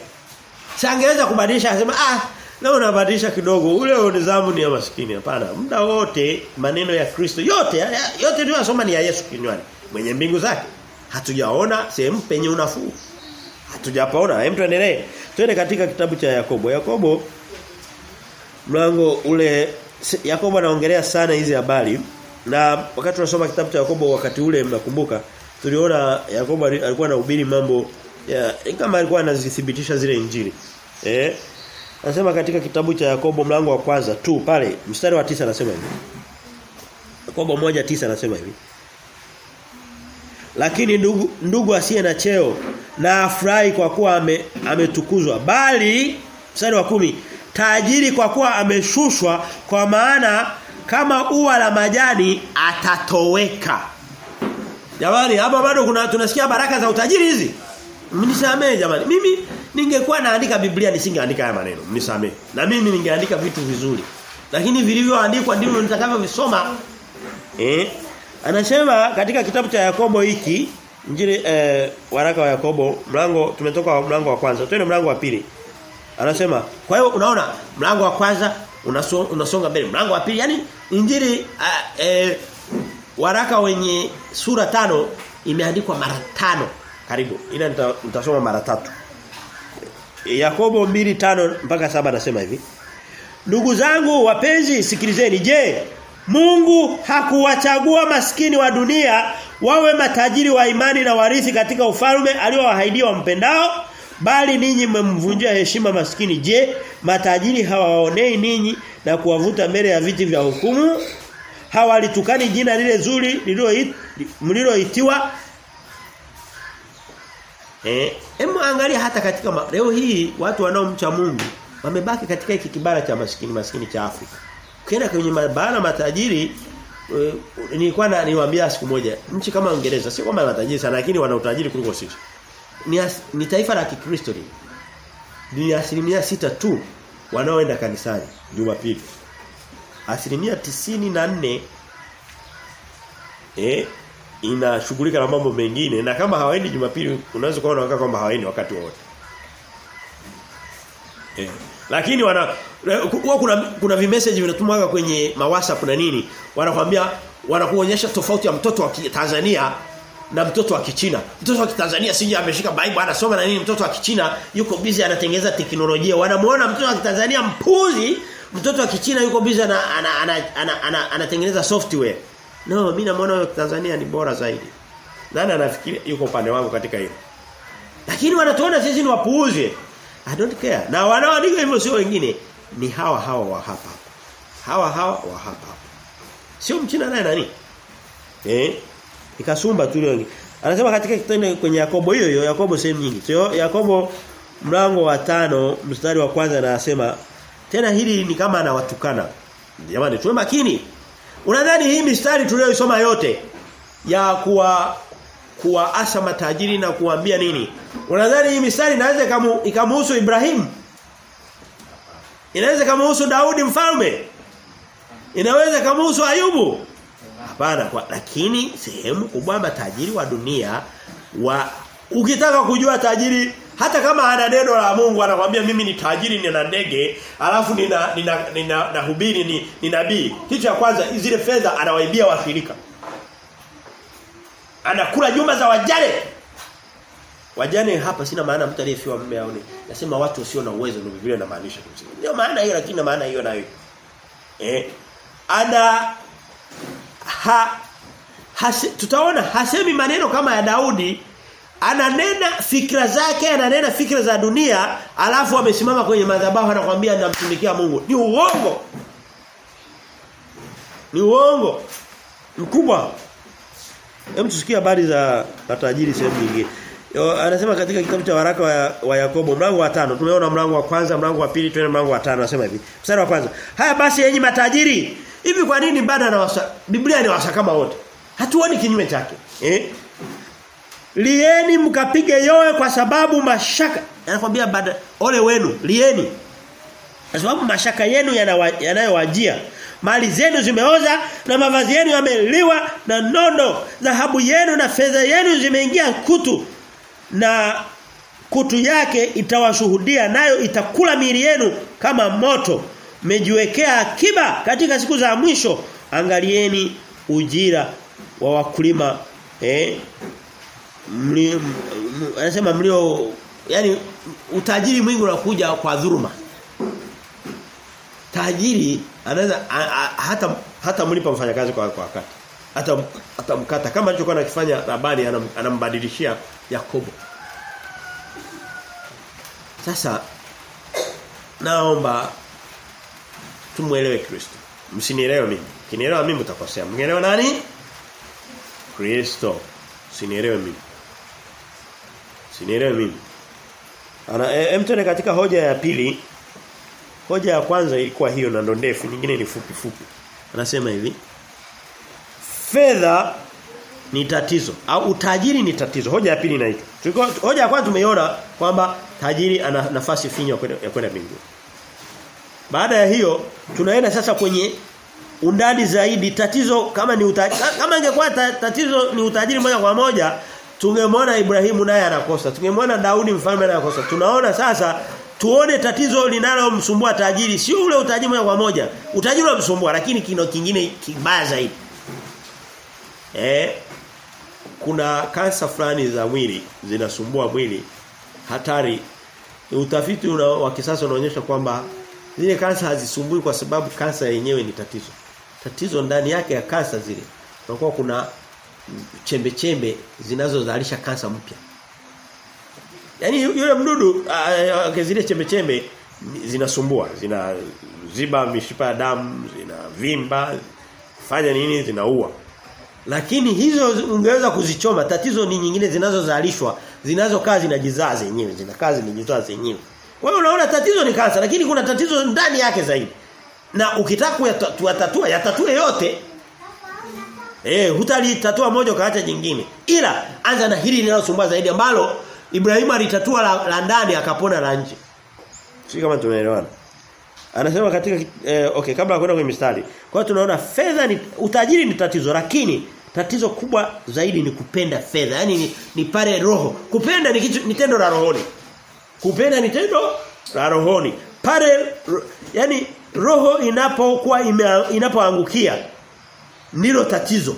Speaker 1: Sangeweza kubadilisha akasema ah leo unabadilisha kidogo ule nizamu ni ya maskini hapana. Muda wote maneno ya Kristo yote yote tunayosoma ni ya Yesu kinywani. Mwenye mbingu zake. Hatujaona sehemu penye unafuu. Hatujapaona. Hem tuendelee. Twende katika kitabu cha Yakobo. Yakobo mlango ule Yakobo anaongelea sana hizi habari na wakati tunasoma kitabu cha Yakobo wakati ule mnakumbuka tuliona Yakobo alikuwa anahubiri mambo ya kama alikuwa anazithibitisha zile injili. Eh? Anasema katika kitabu cha Yakobo mlango wa kwanza tu pale mstari wa tisa anasema hivi. Yakobo moja tisa anasema hivi. Lakini ndugu ndugu asiye na cheo na afurahi kwa kuwa ame, ametukuzwa bali mstari wa kumi tajiri kwa kuwa ameshushwa kwa maana kama ua la majani atatoweka. Jamani hapa bado kuna tunasikia baraka za utajiri hizi. Mnisamee jamani. Mimi ningekuwa naandika Biblia nisingeandika haya maneno. Mnisamee. Na mimi ningeandika vitu vizuri. Lakini vilivyoandikwa ndivyo nitakavyovisoma. Eh? Anasema katika kitabu cha Yakobo hiki Injili eh, waraka wa Yakobo mlango tumetoka mlango wa kwanza twende mlango wa pili Anasema kwa hiyo unaona mlango wa kwanza unasonga, mbele. Mlango wa pili yani injili uh, eh, waraka wenye sura tano imeandikwa mara tano. Karibu. Ila nitasoma mara tatu. Yakobo 2:5 mpaka saba anasema hivi. Ndugu zangu wapenzi sikilizeni. Je Mungu hakuwachagua maskini wa dunia wawe matajiri wa imani na warithi katika ufalme aliowaahidia wampendao bali ninyi mmemvunjia heshima maskini je matajiri hawaonei ninyi na kuwavuta mbele ya viti vya hukumu hawalitukani jina lile zuri mliloitiwa Eh, hemu angalia hata katika ma, leo hii watu wanaomcha Mungu wamebaki katika hiki kibara cha maskini maskini cha Afrika. Ukienda kwenye mabara matajiri uh, nilikuwa na niwaambia siku moja nchi kama Uingereza sio kama matajiri sana lakini wana utajiri kuliko sisi. Ni, as, ni taifa la Kikristo. Ni asilimia sita tu wanaoenda kanisani Jumapili. Asilimia tisini na nne eh inashughulika na mambo mengine na kama hawaendi Jumapili unaweza kuona wakati kwamba hawaendi wakati wote. Eh. Lakini wana kuna kuna vimessage vinatumwa kwenye mawasa kuna na nini wanakuambia wanakuonyesha tofauti ya mtoto wa Tanzania na mtoto wa Kichina. Mtoto wa Kitanzania sije ameshika Bible anasoma na nini mtoto wa Kichina yuko busy anatengeneza teknolojia. Wanamuona mtoto wa Kitanzania mpuzi, mtoto wa Kichina yuko busy ana anatengeneza ana, ana, ana, ana software. No, mimi namuona Tanzania ni bora zaidi. Nani anafikiri yuko upande wangu katika hilo? Lakini wanatuona sisi ni wapuuzi. I don't care. Na wanaoandika hivyo sio wengine, ni hawa hawa wa hapa. Hawa hawa wa hapa. Sio mchina naye nani? Eh? Ikasumba tu ile. Anasema katika kitendo kwenye Yakobo hiyo hiyo Yakobo sehemu nyingi. Sio Yakobo mlango wa tano mstari wa kwanza anasema tena hili ni kama anawatukana. Jamani tuwe makini. Unadhani hii mistari tuliyoisoma yote ya kuwa kuwaasa matajiri na kuambia nini? Unadhani hii mistari inaweza ikamhusu Ibrahim? Inaweza ikamhusu Daudi mfalme? Inaweza ikamhusu Ayubu? Hapana, kwa lakini sehemu kubwa matajiri wa dunia wa ukitaka kujua tajiri hata kama ana neno la Mungu anakuambia mimi ni tajiri nina ndege alafu nina nina nina nahubiri ni, ni nabii. Kitu cha kwanza zile fedha anawaibia washirika anakula nyumba za wajane. Wajane hapa sina maana mtu aliyefiwa mume au nasema watu sio na uwezo ndio vile namaanisha kimsingi. ndio maana hiyo lakini maana hiyo nayo. Eh ana ha, hase, tutaona hasemi maneno kama ya Daudi ananena fikra zake ananena fikra za dunia alafu amesimama kwenye madhabahu anakuambia namtumikia Mungu. Ni uongo. Ni uongo. Mkubwa. Hem tusikie habari za matajiri sehemu nyingine. Anasema katika kitabu cha waraka wa, wa Yakobo mlango wa tano. Tumeona mlango wa kwanza mlango wa pili tuende mlango wa tano anasema hivi. Mstari wa kwanza. Haya basi yenyi matajiri hivi kwa nini bado na wasa, Biblia ni wasa kama wote? Hatuoni kinyume chake. Eh? Lieni mkapige yowe kwa sababu mashaka anakuambia bada ole wenu lieni. Kwa sababu mashaka yenu yanayowajia. Mali zenu zimeoza na mavazi yenu yameliwa na nondo. Dhahabu yenu na fedha yenu zimeingia kutu. Na kutu yake itawashuhudia nayo itakula miili yenu kama moto mmejiwekea akiba katika siku za mwisho. Angalieni ujira wa wakulima eh? Mlio anasema mlio yani utajiri mwingi unakuja kwa dhuluma tajiri anaweza hata hata mlipa mfanyakazi kwa kwa wakati. Hata hata mkata. Kama alichokuwa anakifanya Labani anam, anambadilishia Yakobo. Sasa naomba tumuelewe Kristo. Msinielewe mimi. Kinielewa mimi mtakosea mnielewa nani? Kristo. Sinielewe mimi. Sinielewe mimi. Ana e, mtone katika hoja ya pili. Hoja ya kwanza ilikuwa hiyo na ndo ndefu nyingine ni fupi fupi. Anasema hivi. Fedha ni tatizo au utajiri ni tatizo. Hoja ya pili inaitwa. Hoja ya kwanza tumeiona kwamba tajiri ana nafasi finyo ya kwenda mbinguni baada ya hiyo tunaenda sasa kwenye undani zaidi tatizo kama ni utajiri, kama ingekuwa tatizo ni utajiri moja kwa moja tungemwona Ibrahimu naye anakosa tungemwona Daudi mfalme naye anakosa tunaona sasa tuone tatizo linalomsumbua tajiri sio ule utajiri moja kwa moja. Utajiri unamsumbua lakini kino kingine kibaya zaidi. Eh kuna kansa fulani za mwili zinasumbua mwili hatari. Utafiti una, wa kisasa unaonyesha kwamba zile kansa hazisumbui kwa sababu kansa yenyewe ni tatizo. Tatizo ndani yake ya kansa zile. Unakuwa kuna chembe chembe zinazozalisha kansa mpya. Yaani yule mdudu zile chembe chembe zinasumbua, zinaziba mishipa ya damu, zinavimba, fanya nini zinaua. Lakini hizo ungeweza kuzichoma, tatizo ni nyingine zinazozalishwa, zinazokaa zinajizaa zenyewe, zinakaa zinajizaa zenyewe. Hiyo unaona tatizo ni kansa, lakini kuna tatizo ndani yake zaidi. Na ukitaka kuyatatua, yatatue yote. Eh, hutalitatua moja kaacha jingine. Ila anza na hili linalosumbua zaidi ambalo Ibrahimu alitatua la, la ndani akapona la nje. Sio kama tunaelewana. Anasema katika eh, okay kabla ya kwenda kwenye mistari. Kwa hiyo tunaona fedha ni utajiri ni tatizo lakini tatizo kubwa zaidi ni kupenda fedha. Yaani ni, ni pale roho. Kupenda ni kitu ni tendo la rohoni. Kupenda ni tendo la rohoni. Pale ro, yani roho inapokuwa inapoangukia ndilo tatizo.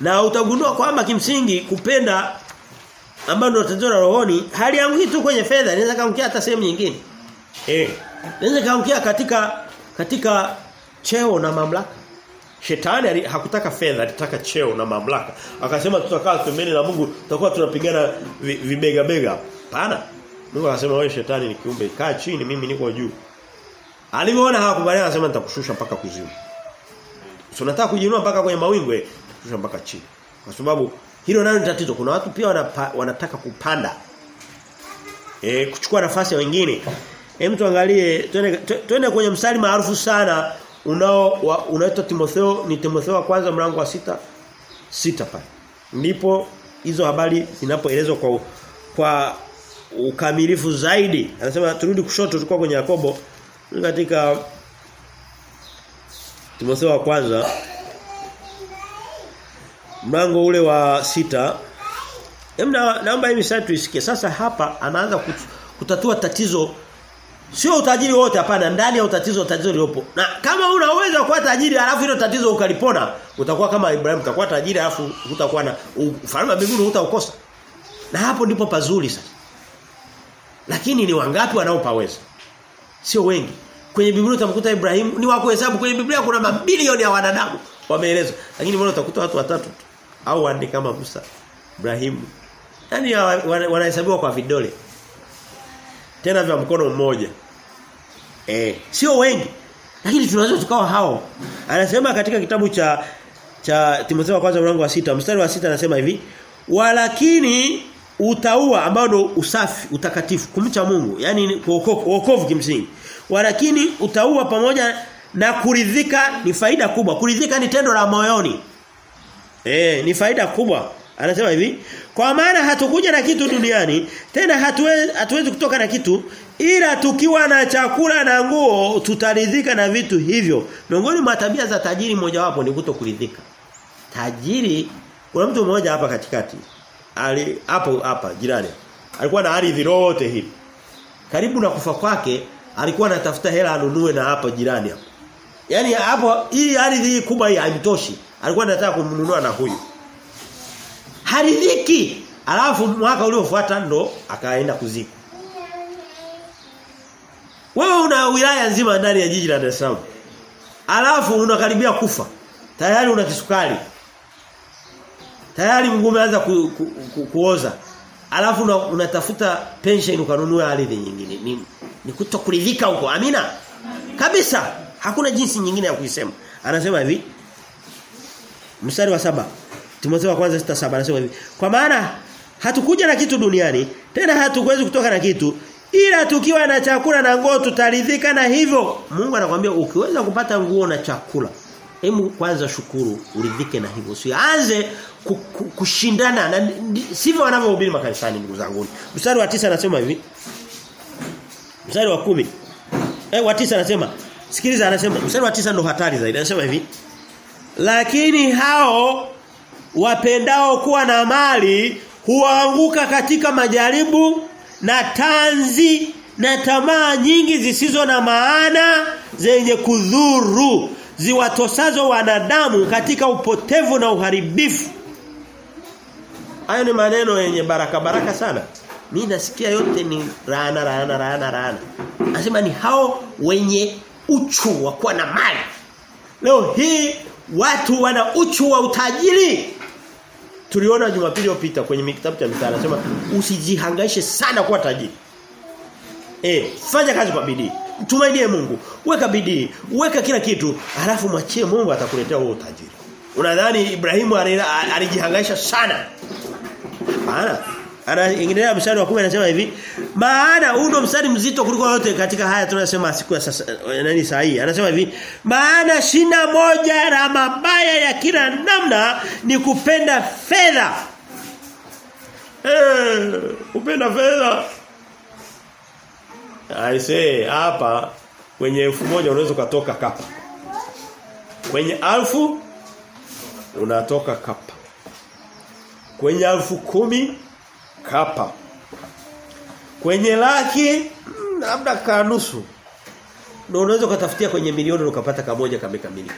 Speaker 1: Na utagundua kwamba kimsingi kupenda ambalo ndio tatizo la rohoni halianguki tu kwenye fedha, inaweza kaangukia hata sehemu nyingine. Eh. Inaweza kaangukia katika katika cheo na mamlaka. Shetani hakutaka fedha, alitaka cheo na mamlaka. Akasema tutakaa pembeni na Mungu, tutakuwa tunapigana vibega bega. Hapana. Mungu akasema wewe shetani ni kiumbe, kaa chini mimi niko juu. Alivyoona hawakubaliana akasema nitakushusha mpaka kuzimu. So nataka kujiinua mpaka kwenye mawingu kushusha mpaka chini. Kwa sababu hilo nalo ni tatizo. Kuna watu pia wanapa, wanataka kupanda. E, kuchukua nafasi ya wengine. Hem tuangalie twende twende kwenye mstari maarufu sana unao unaitwa Timotheo ni Timotheo wa kwanza mlango wa sita sita pale. Ndipo hizo habari zinapoelezwa kwa kwa ukamilifu zaidi. Anasema turudi kushoto tulikuwa kwenye Yakobo katika Timotheo wa kwanza mlango ule wa sita Emna naomba hivi misali tuisikie. Sasa hapa anaanza kutatua tatizo sio utajiri wote hapana ndani ya utatizo tatizo liopo. Na kama unaweza kuwa tajiri alafu hilo tatizo ukalipona utakuwa kama Ibrahim utakuwa tajiri alafu utakuwa na ufalme wa mbinguni hutaukosa. Na hapo ndipo pazuri sasa. Lakini ni wangapi wanaopaweza? Sio wengi. Kwenye Biblia utamkuta Ibrahim ni wa kuhesabu kwenye Biblia kuna mabilioni ya wanadamu wameelezwa. Lakini mbona utakuta watu watatu tu au wanne kama Musa, Ibrahim. Yaani wanahesabiwa kwa vidole. Tena vya mkono mmoja. Eh, sio wengi. Lakini tunaweza tukawa hao. Anasema katika kitabu cha cha Timotheo wa kwanza mlango wa sita mstari wa sita anasema hivi, "Walakini utaua ambao ndo usafi, utakatifu, kumcha Mungu, yani wokovu kimsingi. Walakini utaua pamoja na kuridhika ni faida kubwa. Kuridhika ni tendo la moyoni. Eh, ni faida kubwa. Anasema hivi, kwa maana hatukuja na kitu duniani, tena hatuwezi hatuwezi kutoka na kitu ila tukiwa na chakula na nguo tutaridhika na vitu hivyo. Miongoni mwa tabia za tajiri mojawapo ni kutokuridhika. Tajiri kuna mtu mmoja hapa katikati. Ali hapo hapa jirani. Alikuwa na ardhi lote hili. Karibu na kufa kwake alikuwa anatafuta hela anunue na hapa jirani hapo. Yaani hapo hii ardhi kubwa hii haimtoshi. Alikuwa anataka kumnunua na huyu. Haridhiki. Alafu mwaka uliofuata ndo akaenda kuzika. Wewe una wilaya nzima ndani ya jiji la Dar es Salaam. Alafu unakaribia kufa. Tayari una kisukari. Tayari mguu umeanza ku, ku, ku, kuoza. Alafu unatafuta una, pension ukanunua ardhi nyingine. Ni, ni kutokuridhika huko. Amina. Kabisa. Hakuna jinsi nyingine ya kuisema. Anasema hivi. Mstari wa saba Timotheo wa kwanza 6:7 anasema hivi. Kwa maana hatukuja na kitu duniani, tena hatukuwezi kutoka na kitu, ila tukiwa na chakula na nguo tutaridhika na hivyo. Mungu anakuambia ukiweza kupata nguo na chakula, hebu kwanza shukuru, uridhike na hivyo. Usianze kushindana na sivyo wanavyohubiri makanisani ndugu zangu. Mstari wa tisa anasema hivi. Mstari wa kumi Eh wa tisa anasema sikiliza anasema mstari wa tisa ndo hatari zaidi. Anasema hivi. Lakini hao wapendao kuwa na mali huanguka katika majaribu na tanzi na tamaa nyingi zisizo na maana zenye kudhuru ziwatosazo wanadamu katika upotevu na uharibifu. Hayo ni maneno yenye baraka baraka sana. Mimi nasikia yote ni raana raana raana raana. Anasema ni hao wenye uchu wa kuwa na mali. Leo hii watu wana uchu wa utajiri. Tuliona Jumapili iliyopita kwenye kitabu cha Mithali anasema usijihangaishe sana kuwa tajiri. Eh, fanya kazi kwa bidii. Tumainie Mungu. Weka bidii, weka kila kitu, alafu mwachie Mungu atakuletea huo utajiri. Unadhani Ibrahimu alijihangaisha sana? Hapana. Ana ingilia mstari wa 10 anasema hivi, maana huu ndo mstari mzito kuliko yote katika haya tunasema siku ya sasa nani saa hii. Anasema hivi, maana shina moja la mabaya ya kila namna ni kupenda fedha. Eh, kupenda fedha. I say hapa kwenye elfu moja unaweza kutoka kapa. Kwenye alfu unatoka kapa. Kwenye alfu kumi kapa. Kwenye laki labda kanusu. Ndio unaweza kutafutia kwenye milioni ukapata kamoja kamekamilika.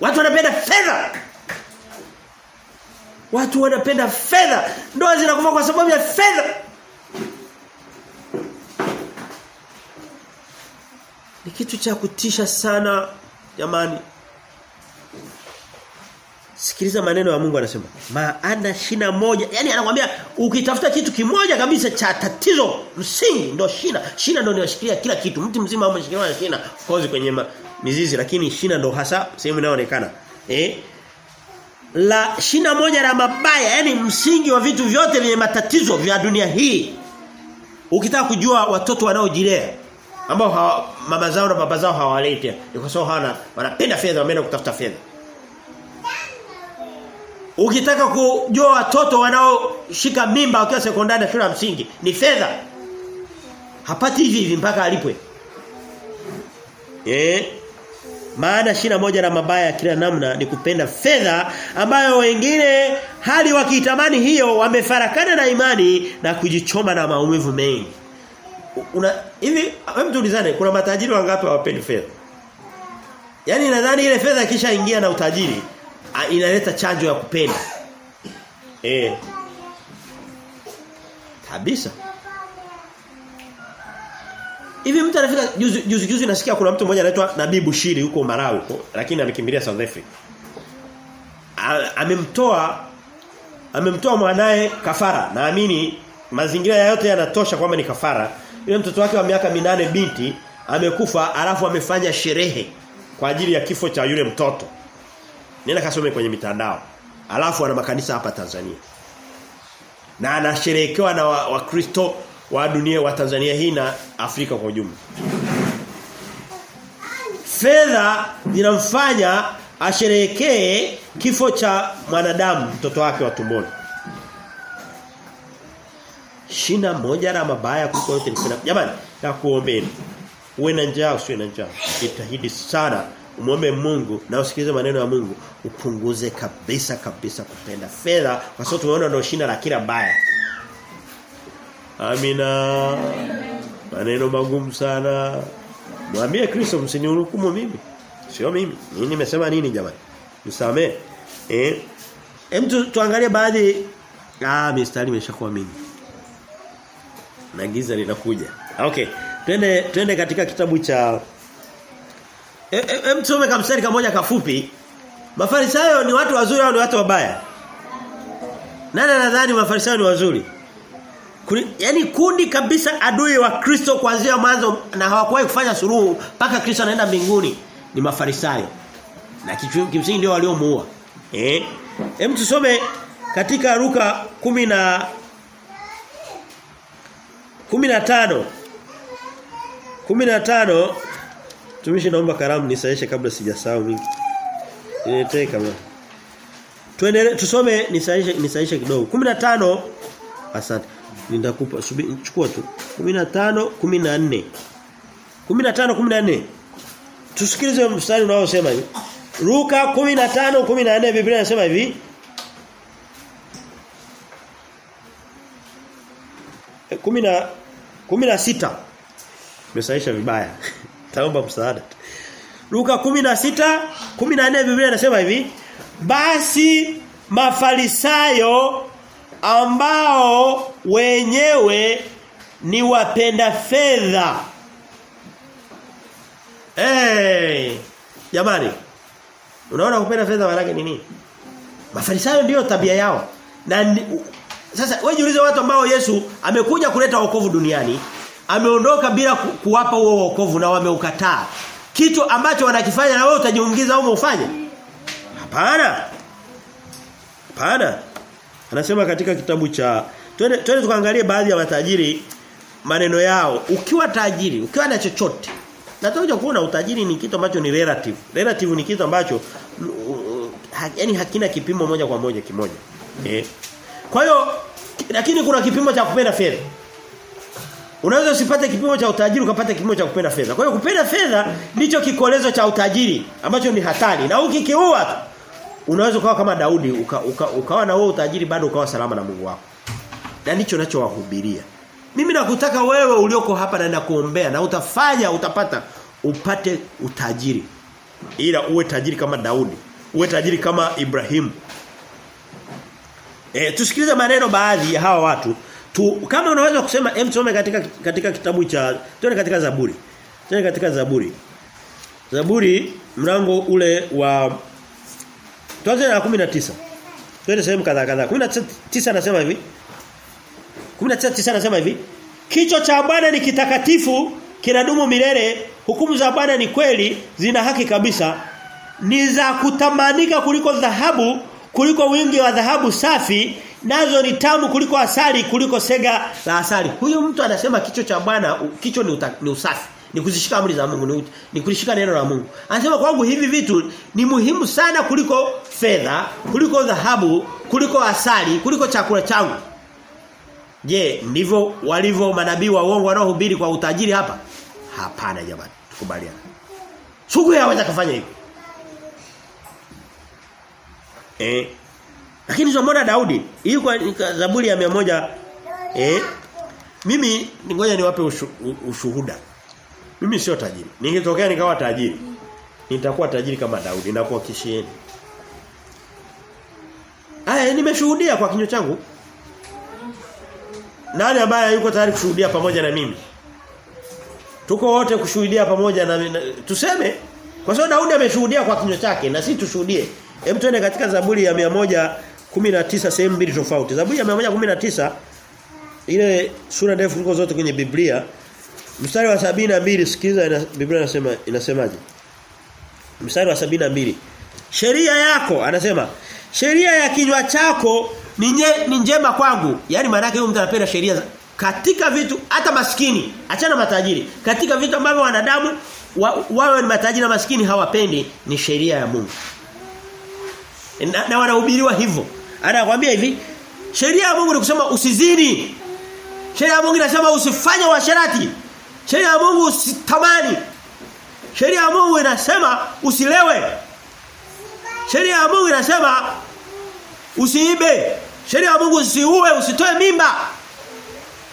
Speaker 1: Watu wanapenda fedha. Watu wanapenda fedha. Ndoa zinakufa kwa sababu ya fedha. Ni kitu cha kutisha sana jamani. Sikiliza maneno ya Mungu anasema, maana shina moja, yani anakuambia ukitafuta kitu kimoja kabisa cha tatizo msingi ndio shina. Shina ndio linashikilia kila kitu. Mti mzima umeshikiliwa na shina, kozi kwenye ma, mizizi lakini shina ndio hasa sehemu inayoonekana. Eh? La shina moja la mabaya, yani msingi wa vitu vyote vyenye matatizo vya dunia hii. Ukitaka kujua watoto wanaojilea ambao mama zao na baba zao hawaleti ni kwa sababu hawana wanapenda fedha wameenda kutafuta fedha. Ukitaka kujua watoto wanaoshika mimba wakiwa sekondari na shule ya msingi ni fedha. Hapati hivi hivi mpaka alipwe. Eh? Maana shina moja la mabaya kila namna ni kupenda fedha ambayo wengine hali wakitamani hiyo wamefarakana na imani na kujichoma na maumivu mengi. Una hivi hebu tuulizane kuna matajiri wangapi hawapendi fedha? Yaani nadhani ile fedha kisha ingia na utajiri inaleta chanjo ya kupenda. Eh. Kabisa. Hivi mtu anafika juzi juzi, juzi nasikia kuna mtu mmoja anaitwa Nabii Bushiri huko Marawi huko lakini amekimbilia South Africa. Amemtoa amemtoa mwanae kafara. Naamini mazingira yote yanatosha kwamba ni kafara. Yule mtoto wake wa miaka minane binti amekufa alafu amefanya sherehe kwa ajili ya kifo cha yule mtoto. Nenda kasome kwenye mitandao. Alafu ana makanisa hapa Tanzania. Na anasherehekewa na Wakristo wa, wa dunia wa Tanzania hii na Afrika kwa ujumla. Fedha zinamfanya asherehekee kifo cha mwanadamu mtoto wake wa tumboni. Shina moja la mabaya kuliko yote ni. Jamani, nakuombeni. Uwe na njaa usiwe na njaa. Jitahidi sana umwombe Mungu na usikilize maneno ya Mungu upunguze kabisa kabisa kupenda fedha kwa sababu tumeona ndio shina la kila mbaya. Amina. Maneno magumu sana. Mwambie Kristo msinihukumu mimi. Sio mimi. Mimi nimesema nini jamani? msamee Eh? Hem tu, tuangalie baadhi ah mistari imeshakuwa mingi. Na giza linakuja. Okay. Twende twende katika kitabu cha Hem tusome kamstari kamoja kafupi. Mafarisayo ni watu wazuri au ni watu wabaya? Nani anadhani mafarisayo ni wazuri? Kuni, yani kundi kabisa adui wa Kristo kuanzia mwanzo na hawakuwahi kufanya suluhu mpaka Kristo anaenda mbinguni ni mafarisayo. Na kimsingi ndio waliomuua. Eh? Hem tusome katika Luka 10 na 15 15 Tumishi naomba karamu nisaishe kabla sijasahau mingi. Niletee kama. Tuendelee tusome nisaishe nisaishe kidogo. 15 Asante. Nitakupa subiri chukua tu. 15 14. 15 14. Tusikilize mstari unaosema hivi. Luka 15 14 Biblia inasema hivi. E, 10 16 Nimesaisha vibaya. Taomba msaada. Luka 16 14 Biblia inasema hivi, basi mafarisayo ambao wenyewe ni wapenda fedha. Hey, jamani. Unaona kupenda fedha maana ni nini? Mafarisayo ndiyo tabia yao. Na sasa wewe watu ambao Yesu amekuja kuleta wokovu duniani, ameondoka bila ku, kuwapa huo wokovu na wameukataa. Kitu ambacho wanakifanya na wewe utajiungiza au ufanye? Hapana. Hapana. Anasema katika kitabu cha twende twende tukaangalie baadhi ya matajiri maneno yao. Ukiwa tajiri, ukiwa na chochote. Na kuona utajiri ni kitu ambacho ni relative. Relative ni kitu ambacho ha, yani hakina kipimo moja kwa moja kimoja. Eh. Kwa hiyo lakini kuna kipimo cha kupenda fedha. Unaweza usipate kipimo cha utajiri ukapata kipimo cha kupenda fedha. Kwa hiyo kupenda fedha ndicho kikolezo cha utajiri ambacho ni hatari. Na ukikiua unaweza ukawa kama Daudi uka, uka, ukawa na wewe utajiri bado ukawa salama na Mungu wako. Na ndicho ninachowahubiria. Mimi nakutaka wewe ulioko hapa na nakuombea na utafanya utapata upate utajiri. Ila uwe tajiri kama Daudi, uwe tajiri kama Ibrahimu. E, tusikilize maneno baadhi ya hawa watu. Tu, kama unaweza kusema hem tusome katika katika kitabu cha tuone katika Zaburi. Tuone katika Zaburi. Zaburi mlango ule wa Tuanze na 19. Twende sehemu kadhaa kadhaa. 19 anasema hivi. 19 anasema hivi. Kicho cha Bwana ni kitakatifu, kinadumu milele, hukumu za Bwana ni kweli, zina haki kabisa. Ni za kutamanika kuliko dhahabu, kuliko wingi wa dhahabu safi, nazo ni tamu kuliko asali, kuliko sega la asali. Huyo mtu anasema kicho cha Bwana, kicho ni, uta, ni usafi ni kuzishika amri za Mungu, ni, ni kulishika neno la Mungu. Anasema kwangu hivi vitu ni muhimu sana kuliko fedha, kuliko dhahabu, kuliko asali, kuliko chakula changu. Je, ndivyo walivyo manabii wa uongo wanaohubiri kwa utajiri hapa? Hapana jamani, tukubaliana. Sugu yaweza kufanya hivyo. Eh. Lakini tunamwona Daudi, hii kwa Zaburi ya 100 eh mimi ngoja niwape ushu, ushuhuda. Mimi sio tajiri. Ningetokea nikawa tajiri. Nitakuwa tajiri kama Daudi na kuhakikishieni. Aya nimeshuhudia kwa kinywa changu. Nani ambaye yuko tayari kushuhudia pamoja na mimi? Tuko wote kushuhudia pamoja na, na tuseme kwa sababu Daudi ameshuhudia kwa kinywa chake na sisi tushuhudie. Hebu twende katika Zaburi ya 119 sehemu mbili tofauti. Zaburi ya 119 ile sura ndefu kuliko zote kwenye Biblia Mstari wa sabini na mbili sikiliza ina, Biblia inasema inasemaje? Mstari wa sabini na mbili Sheria yako anasema sheria ya kinywa chako ni, nje ni njema kwangu. Yaani maana yake huyo mtu anapenda sheria katika vitu hata maskini, achana matajiri. Katika vitu ambavyo wanadamu wa, ni matajiri na maskini hawapendi ni sheria ya Mungu. Na, na wanahubiriwa hivyo. Anakuambia hivi, sheria ya Mungu ni kusema usizini. Sheria ya Mungu inasema usifanye washerati Sheria ya Mungu usitamani. Sheria ya Mungu inasema usilewe. Sheria ya Mungu inasema usiibe. Sheria ya Mungu usiue, usitoe mimba.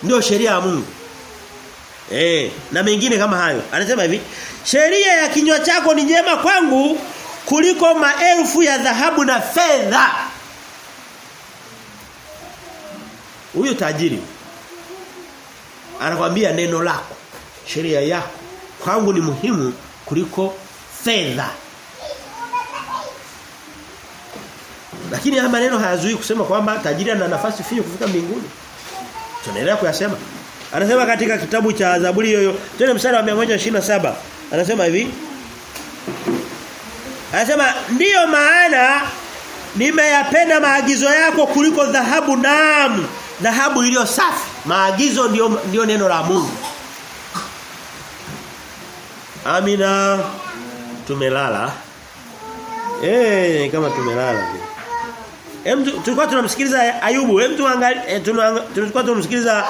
Speaker 1: Ndio sheria ya Mungu. Eh, na mengine kama hayo. Anasema hivi, sheria ya kinywa chako ni njema kwangu kuliko maelfu ya dhahabu na fedha. Huyo tajiri anakwambia neno lako sheria yako kwangu ni muhimu kuliko fedha. Lakini haya maneno hayazuii kusema kwamba tajiri ana nafasi finyu kufika mbinguni. Tunaendelea kuyasema. Anasema katika kitabu cha Zaburi hiyo, tena mstari wa 127, anasema hivi. Anasema ndiyo maana nimeyapenda maagizo yako kuliko dhahabu naam, dhahabu iliyo safi. Maagizo ndio ndio neno la Mungu. Amina. Tumelala. Eh, kama tumelala. Hem tulikuwa tunamsikiliza Ayubu. Hem tuangalie tulikuwa tunamsikiliza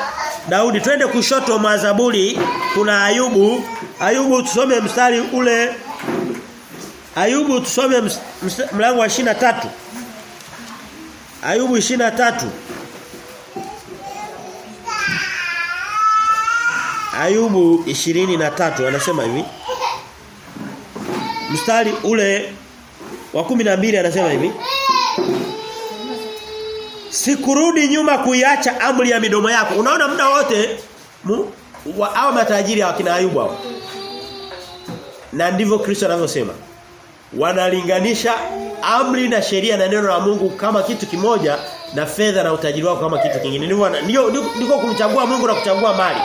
Speaker 1: Daudi. Twende kushoto mazaburi kuna Ayubu. Ayubu tusome mstari ule Ayubu tusome mlango wa 23. Ayubu 23. Ayubu 23 anasema hivi. Mstari ule wa 12 anasema hivi. Sikurudi nyuma kuiacha amri ya midomo yako. Unaona muda wote hao matajiri wakina Ayubu hao. Na ndivyo Kristo anavyosema. Wanalinganisha amri na sheria na neno la Mungu kama kitu kimoja na fedha na utajiri wako kama kitu kingine. Ndio ndiko kumchagua Mungu na kuchagua mali.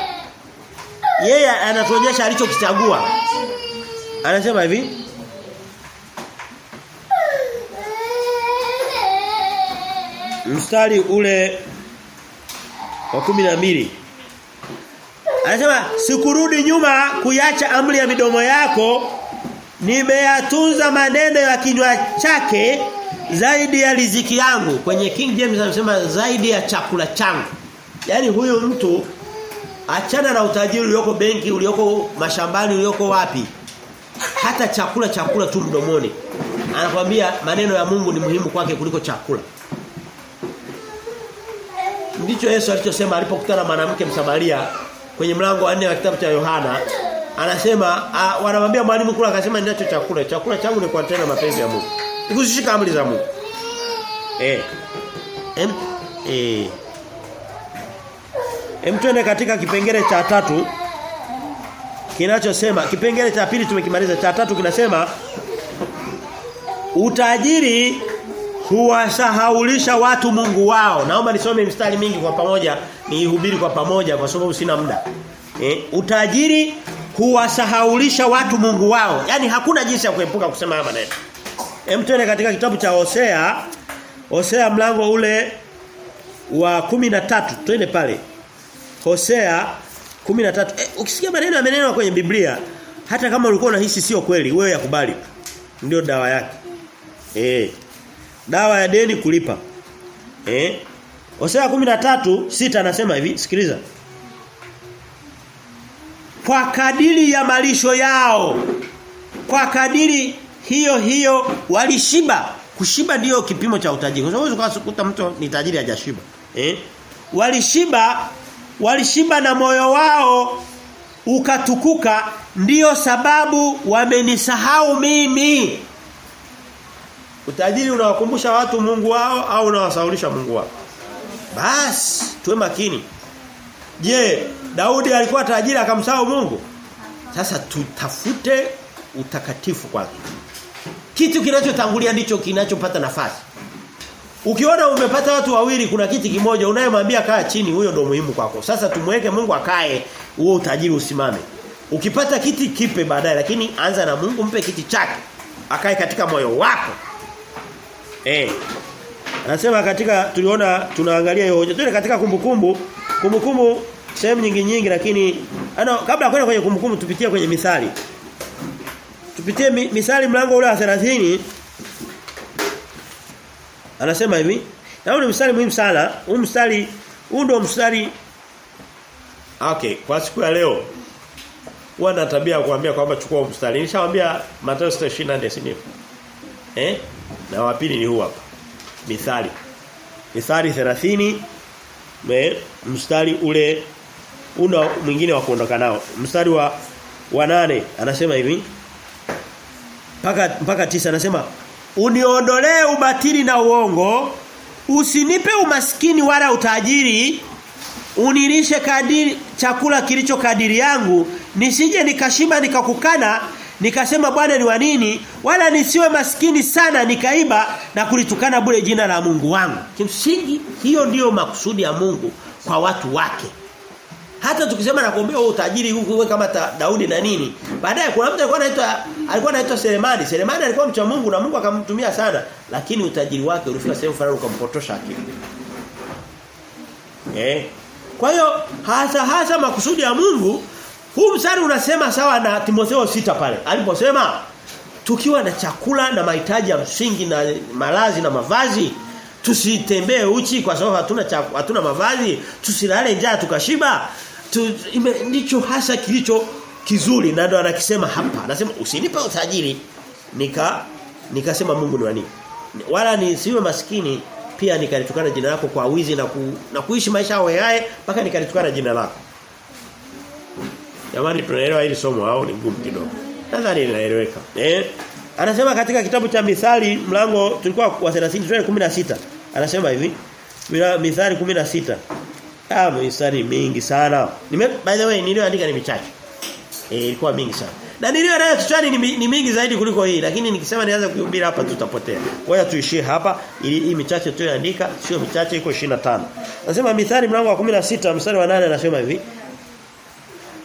Speaker 1: Yeye anatuonyesha alichokichagua. Anasema hivi. Mstari ule wa 12 Anasema sikurudi nyuma kuyacha amri ya midomo yako nimeyatunza maneno ya kinywa chake zaidi ya riziki yangu kwenye King James anasema zaidi ya chakula changu yani huyu mtu achana na utajiri ulioko benki ulioko mashambani ulioko wapi. Hata chakula chakula tu mdomoni. Anakwambia maneno ya Mungu ni muhimu kwake kuliko chakula. Ndicho Yesu alichosema alipokutana na mwanamke Msamaria kwenye mlango wa 4 wa kitabu cha Yohana. Anasema wanamwambia mwalimu kula akasema ninacho chakula. Chakula changu ni kuatenda mapenzi ya Mungu. Nikushika amri za Mungu. Eh. Eh em tuende katika kipengele cha tatu kinachosema kipengele cha pili tumekimaliza cha tatu kinasema utajiri huwasahaulisha watu Mungu wao. Naomba nisome mstari mingi kwa pamoja, niihubiri kwa pamoja kwa sababu sina muda. Eh, utajiri huwasahaulisha watu Mungu wao. Yaani hakuna jinsi ya kuepuka kusema haya maneno. Hem tuende katika kitabu cha Hosea. Hosea mlango ule wa 13. Twende pale. Hosea 13. Eh, ukisikia maneno yamenenwa kwenye Biblia, hata kama ulikuwa unahisi sio kweli, wewe yakubali. Ndio dawa yake. Eh. Dawa ya deni kulipa. Eh? Hosea 13 sita anasema hivi, sikiliza. Kwa kadiri ya malisho yao, kwa kadiri hiyo hiyo walishiba. Kushiba ndio kipimo cha utajiri. Kwa sababu kukuta mtu ni tajiri hajashiba. Eh? Walishiba, walishiba na moyo wao ukatukuka ndiyo sababu wamenisahau mimi. Utajiri unawakumbusha watu Mungu wao au unawasaulisha Mungu wao? Basi, tuwe makini. Je, Daudi alikuwa tajiri akamsahau Mungu? Sasa tutafute utakatifu kwake. Kitu kinachotangulia ndicho kinachopata nafasi. Ukiona umepata watu wawili kuna kiti kimoja unayemwambia kaa chini huyo ndo muhimu kwako. Sasa tumweke Mungu akae huo utajiri usimame. Ukipata kiti kipe baadaye lakini anza na Mungu mpe kiti chake. Akae katika moyo wako. Eh. Anasema katika tuliona tunaangalia hiyo hoja. Tuende katika kumbukumbu. Kumbukumbu sehemu nyingi nyingi lakini ano kabla ya kwenda kwenye kumbukumbu tupitie kwenye mithali. Tupitie mi, mithali mlango ule wa 30. Anasema hivi. Na huu ni mstari muhimu sana. Huu mstari huu ndio mstari Okay, kwa siku ya leo huwa na tabia ya kuambia kwamba chukua mstari. Nishawaambia Mathayo 6:24 si? Eh? Na wa pili ni huu hapa. Mithali. Mithali 30 me mstari ule una mwingine wa kuondoka nao. Mstari wa wa nane anasema hivi. Mpaka mpaka tisa anasema uniondolee ubatili na uongo, usinipe umaskini wala utajiri, unilishe kadiri chakula kilicho kadiri yangu, nisije nikashiba nikakukana nikasema bwana ni wa nini wala nisiwe maskini sana nikaiba na kulitukana bure jina la Mungu wangu. Kimsingi hiyo ndiyo makusudi ya Mungu kwa watu wake. Hata tukisema na kuombea utajiri huku kama ta, Daudi na nini. Baadaye kuna mtu alikuwa anaitwa alikuwa anaitwa Selemani. Selemani alikuwa mcha Mungu na Mungu akamtumia sana, lakini utajiri wake ulifika sehemu fulani ukampotosha akili. Eh. Kwa hiyo hasa hasa makusudi ya Mungu huu mstari unasema sawa na Timotheo sita pale. Aliposema tukiwa na chakula na mahitaji ya msingi na malazi na mavazi tusitembee uchi kwa sababu hatuna hatuna mavazi, tusilale njaa tukashiba. Ndicho hasa kilicho kizuri na ndo anakisema hapa. Anasema usinipe utajiri nika nikasema Mungu ni wani. Wala nisiwe maskini pia nikalitukana jina lako kwa wizi na, ku, na kuishi maisha yawe mpaka nikalitukana jina lako. Jamani tunaelewa hili somo au ni ngumu kidogo. Nadhani linaeleweka. Eh? Anasema katika kitabu cha Mithali mlango tulikuwa wa 30 16 anasema hivi Mithali 16 Ah mistari mingi sana. Nime by the way niliyoandika ni michache. Eh ilikuwa mingi sana. Na niliyo nayo kichwani ni, ni mingi zaidi kuliko hii lakini nikisema nianze kuhubiri hapa tutapotea. Ngoja tuishie hapa ili hii michache tuliyoandika sio michache iko 25. Nasema Mithali mlango wa 16 mstari wa 8 anasema hivi.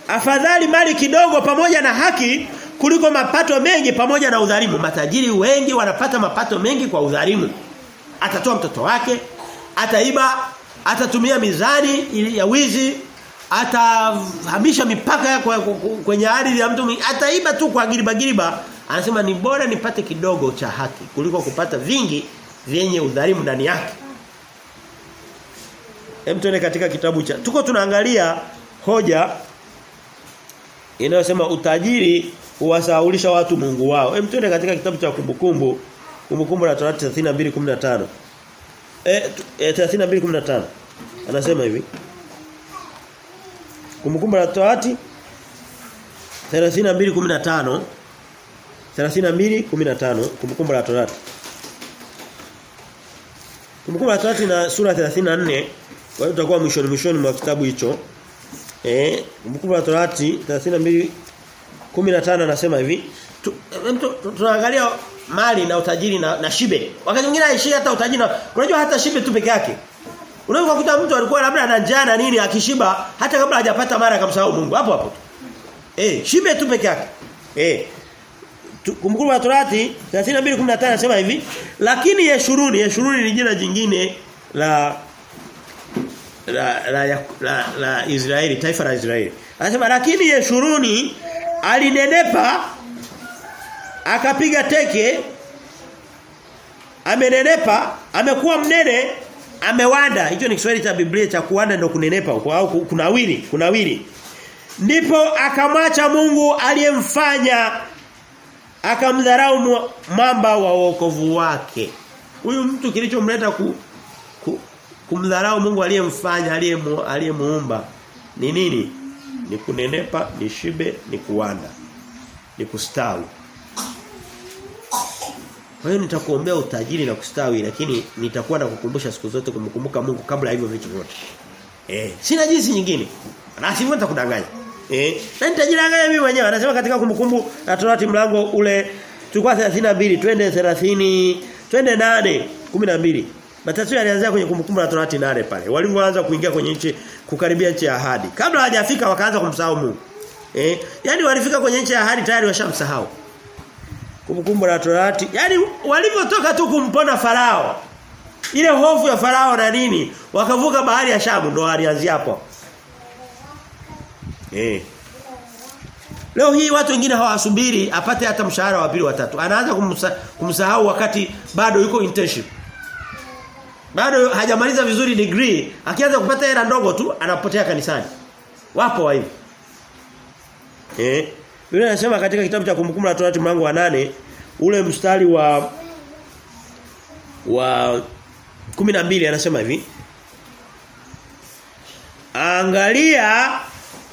Speaker 1: Afadhali mali kidogo pamoja na haki kuliko mapato mengi pamoja na udhalimu. Matajiri wengi wanapata mapato mengi kwa udhalimu. Atatoa mtoto wake, ataiba, atatumia mizani ya wizi, atahamisha mipaka ya kwenye ardhi ya mtu, ataiba tu kwa giriba giriba. Anasema ni bora nipate kidogo cha haki kuliko kupata vingi vyenye udhalimu ndani yake. Hem katika kitabu cha. Tuko tunaangalia hoja inayosema utajiri huwasaulisha watu Mungu wao. Hem katika kitabu cha kumbukumbu kumbukumbu la Torati 32:15. Eh eh 32:15. Anasema hivi. Kumbukumbu la Torati 32:15 32:15 kumbukumbu la Torati. Kumbukumbu la Torati na sura 34 kwa hiyo tutakuwa mwishoni mwishoni mwa kitabu hicho. Eh, kumbukumbu la Torati 32:15 anasema hivi tunaangalia mali na utajiri na, na shibe. Wakati mwingine haishi hata utajiri na unajua hata shibe tu peke yake. Unaweza kukuta mtu alikuwa labda ana njaa na nini akishiba hata kabla hajapata mara akamsahau Mungu hapo hapo. Eh, shibe tu peke yake. Eh. Kumbukumbu la Torati 32:15 anasema hivi, lakini Yeshuruni, Yeshuruni ni jina jingine la la la, la, la, la Israeli, taifa la Israeli. Anasema lakini Yeshuruni alinenepa akapiga teke. Amenenepa amekuwa mnene amewanda. Hicho ni Kiswahili cha Biblia cha kuwanda ndio kunenepa au kunawiri kunawiri. Ndipo akamwacha Mungu aliyemfanya akamdharau mamba wa wokovu wake. Huyu mtu kilichomleta ku, ku, kumdharau Mungu aliyemfanya aliyemuumba ni nini? Ni kunenepa ni shibe ni kuwanda ni kustawi kwa hiyo nitakuombea utajiri na kustawi lakini nitakuwa na kukumbusha siku zote kumkumbuka Mungu kabla hivyo vitu vyote. Eh, sina jinsi nyingine. Na sivyo nitakudanganya. Eh, na nitajidanganya mimi mwenyewe. Anasema katika kumbukumbu la Torati mlango ule tulikuwa 32, twende 30, twende 8, 12. Matatizo yalianza kwenye kumbukumbu la Torati 8 pale. Walivyoanza kuingia kwenye nchi kukaribia nchi ya ahadi. Kabla hajafika wakaanza kumsahau Mungu. Eh, yani walifika kwenye nchi ya ahadi tayari washamsahau. Kumbukumbu la Torati. Yaani walivyotoka tu kumpona Farao. Ile hofu ya Farao na nini? Wakavuka bahari ya Shamu ndo alianzia hapo. Eh. Leo hii watu wengine hawasubiri apate hata mshahara wa pili watatu. Anaanza kumsa, kumsahau wakati bado yuko internship. Bado hajamaliza vizuri degree, akianza kupata hela ndogo tu anapotea kanisani. Wapo wa hivi. Eh. Biblia inasema katika kitabu cha kumbukumbu la Torati mlango wa nane ule mstari wa wa 12 anasema hivi. Angalia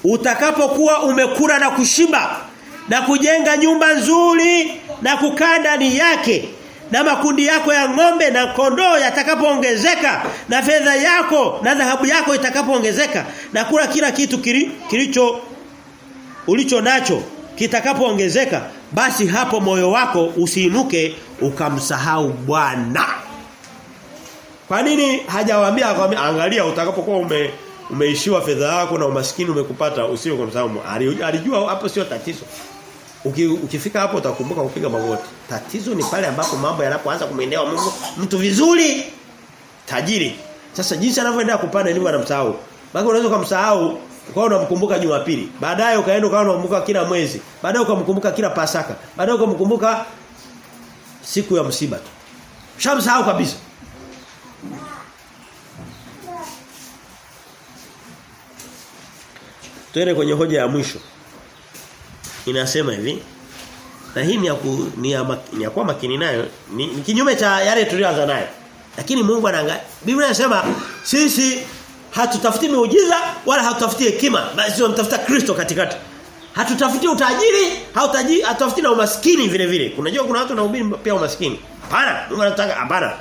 Speaker 1: utakapokuwa umekula na kushiba na kujenga nyumba nzuri na kukaa ndani yake na makundi yako ya ng'ombe na kondoo yatakapoongezeka na fedha yako na dhahabu yako itakapoongezeka na kula kila kitu kili, kilicho ulicho nacho kitakapoongezeka basi hapo moyo wako usiinuke ukamsahau Bwana. Kwa nini hajawaambia akwambia angalia utakapokuwa ume umeishiwa fedha yako na umaskini umekupata usiwe kumsahau alijua hapo sio tatizo. Uki, ukifika hapo utakumbuka kupiga magoti. Tatizo ni pale ambapo mambo yanapoanza kumwendea Mungu mtu vizuri tajiri. Sasa jinsi anavyoendelea kupanda ndivyo anamsahau. Bado unaweza kumsahau ukawa unamkumbuka Jumapili. Baadaye ukaenda ukawa unamkumbuka kila mwezi. Baadaye ukamkumbuka kila Pasaka. Baadaye ukamkumbuka siku ya msiba tu. Shamsahau kabisa. Tuende kwenye hoja ya mwisho. Inasema hivi. Na hii ni ya ku, ni ya, ni ya kuwa makini nayo ni, ni kinyume cha yale tuliyoanza nayo. Lakini Mungu anaangalia. Biblia inasema sisi hatutafuti miujiza wala hatutafuti hekima basi tunamtafuta Kristo katikati. Hatutafuti utajiri, hautaji hatutafuti na umaskini vile vile. Unajua kuna watu wanahubiri pia umaskini. Hapana, Mungu anataka hapana.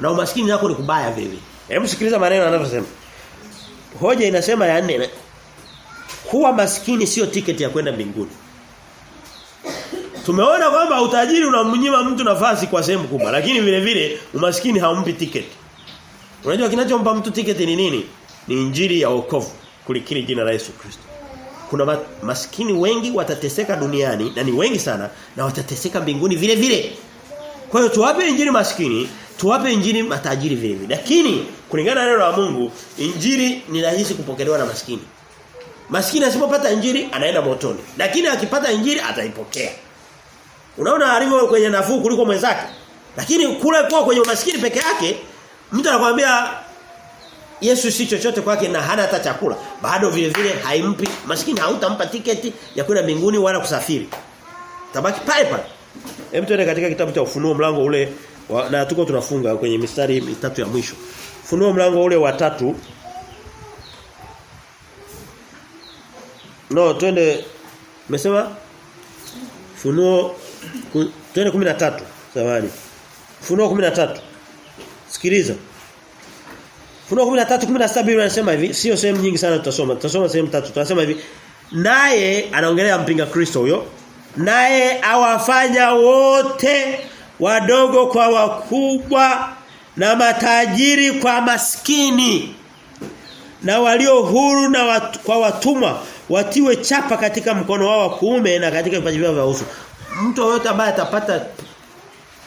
Speaker 1: Na umaskini wako ni kubaya vile vile. Hebu sikiliza maneno anavyosema. Hoja inasema ya nne. Kuwa maskini sio tiketi ya kwenda mbinguni. Tumeona kwamba utajiri unamnyima mtu nafasi kwa sehemu kubwa, lakini vile vile umaskini haumpi tiketi. Unajua kinachompa mtu tiketi ni nini? Ni injili ya wokovu kulikiri jina la Yesu Kristo. Kuna ma maskini wengi watateseka duniani na ni wengi sana na watateseka mbinguni vile vile. Kwa hiyo tuwape injili maskini, tuwape injili matajiri vile vile. Lakini kulingana na neno la Mungu, injili ni rahisi kupokelewa na maskini. Maskini asipopata injili anaenda motoni. Lakini akipata injili ataipokea. Unaona alivyo kwenye nafuu kuliko mwenzake. Lakini kule kwa kwenye umaskini peke yake mtu anakuambia Yesu si chochote kwake na hana hata chakula. Bado vile vile haimpi maskini hautampa tiketi ya kwenda mbinguni wala kusafiri. Tabaki pale pale. Hebu tuende katika kitabu cha Ufunuo mlango ule wa, na tuko tunafunga kwenye mistari mitatu ya mwisho. Ufunuo mlango ule wa tatu. No, twende Umesema Funuo twende 13 samahani. Funuo 13. Sikiliza. Funuo 13 17 Biblia inasema hivi, sio sehemu nyingi sana tutasoma. Tutasoma sehemu tatu. Tunasema hivi, naye anaongelea mpinga Kristo huyo. Naye awafanya wote wadogo kwa wakubwa na matajiri kwa maskini na walio huru na watu, kwa watumwa watiwe chapa katika mkono wao wa kuume na katika vipaji vyao vya uso. Mtu yote ambaye atapata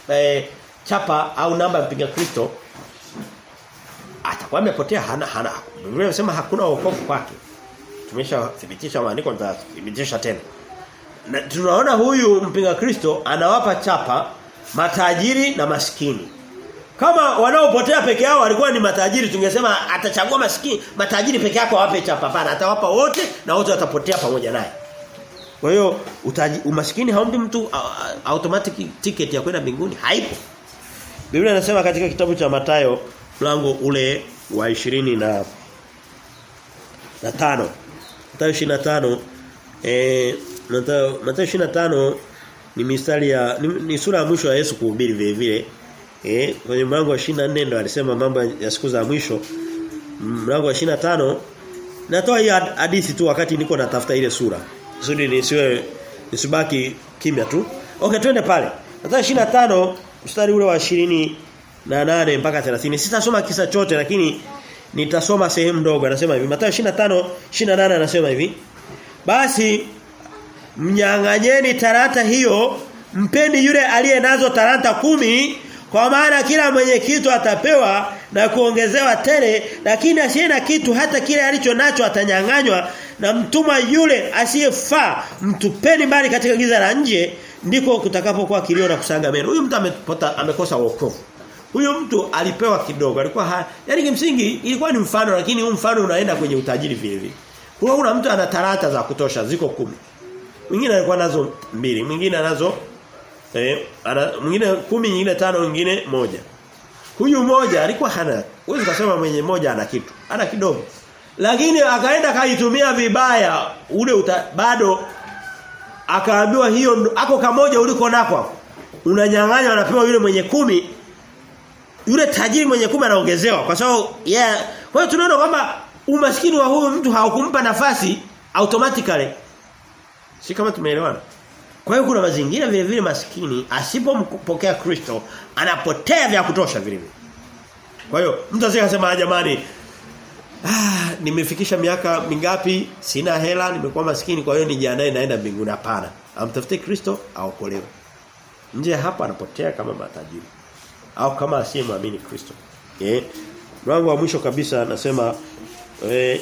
Speaker 1: eh, chapa au namba ya mpiga Kristo atakuwa amepotea hana hana. Biblia inasema hakuna wokovu kwake. Tumeshathibitisha maandiko nitathibitisha tena. Na tunaona huyu mpinga Kristo anawapa chapa matajiri na maskini. Kama wanaopotea peke yao walikuwa ni matajiri tungesema atachagua maskini matajiri peke yako awape chapa hapana atawapa wote na wote watapotea pamoja naye. Kwa hiyo umaskini haumpi mtu automatic ticket ya kwenda mbinguni haipo. Biblia inasema katika kitabu cha Matayo mlango ule wa 20 na na tano Mathayo 25 eh Matayo 25 ni mistari ya ni, ni sura ya mwisho ya Yesu kuhubiri vile vile Eh, kwenye mlango wa 24 ndo alisema mambo ya siku za mwisho. Mlango wa 25 natoa hii hadithi tu wakati niko natafuta ile sura. Kusudi nisiwe nisibaki kimya tu. Okay, twende pale. Mathayo 25 mstari ule wa 20 na nane mpaka 30. Sitasoma kisa chote lakini nitasoma sehemu ndogo. Anasema hivi. Mathayo 25 28 anasema hivi. Basi mnyang'anyeni taranta hiyo, mpeni yule aliye nazo taranta kumi kwa maana kila mwenye kitu atapewa na kuongezewa tele lakini asiye na kitu hata kile alicho nacho atanyang'anywa na mtuma yule asiyefaa mtupeni mbali katika giza la nje ndiko kutakapokuwa kilio na kusaga meno. Huyu mtu amepota amekosa wokovu. Huyu mtu alipewa kidogo, alikuwa ha, yani kimsingi ilikuwa ni mfano lakini huu mfano unaenda kwenye utajiri vile vile. Huwa kuna mtu ana tarata za kutosha ziko kumi. Mwingine alikuwa nazo mbili, mwingine anazo Eh, ana mwingine kumi nyingine tano mwingine moja. Huyu moja alikuwa hana. Huwezi kusema mwenye moja ana kitu. Ana kidogo. Lakini akaenda kaitumia vibaya ule uta, bado akaambiwa hiyo ako kamoja uliko nako. Unanyang'anya anapewa yule mwenye kumi yule tajiri mwenye kumi anaongezewa kwa sababu yeah. Kwa hiyo tunaona kwamba umaskini wa huyu mtu haukumpa nafasi automatically. Si kama tumeelewana? Kwa hiyo kuna mazingira vile vile maskini asipompokea Kristo anapotea vya kutosha vile vile. Kwa hiyo mtu asiyesema jamani ah nimefikisha miaka mingapi sina hela nimekuwa maskini kwa hiyo nijiandae naenda mbinguni hapana. Amtafute Kristo aokolewe. Nje hapa anapotea kama matajiri au kama asiyemwamini Kristo. Eh mlango wa mwisho kabisa anasema eh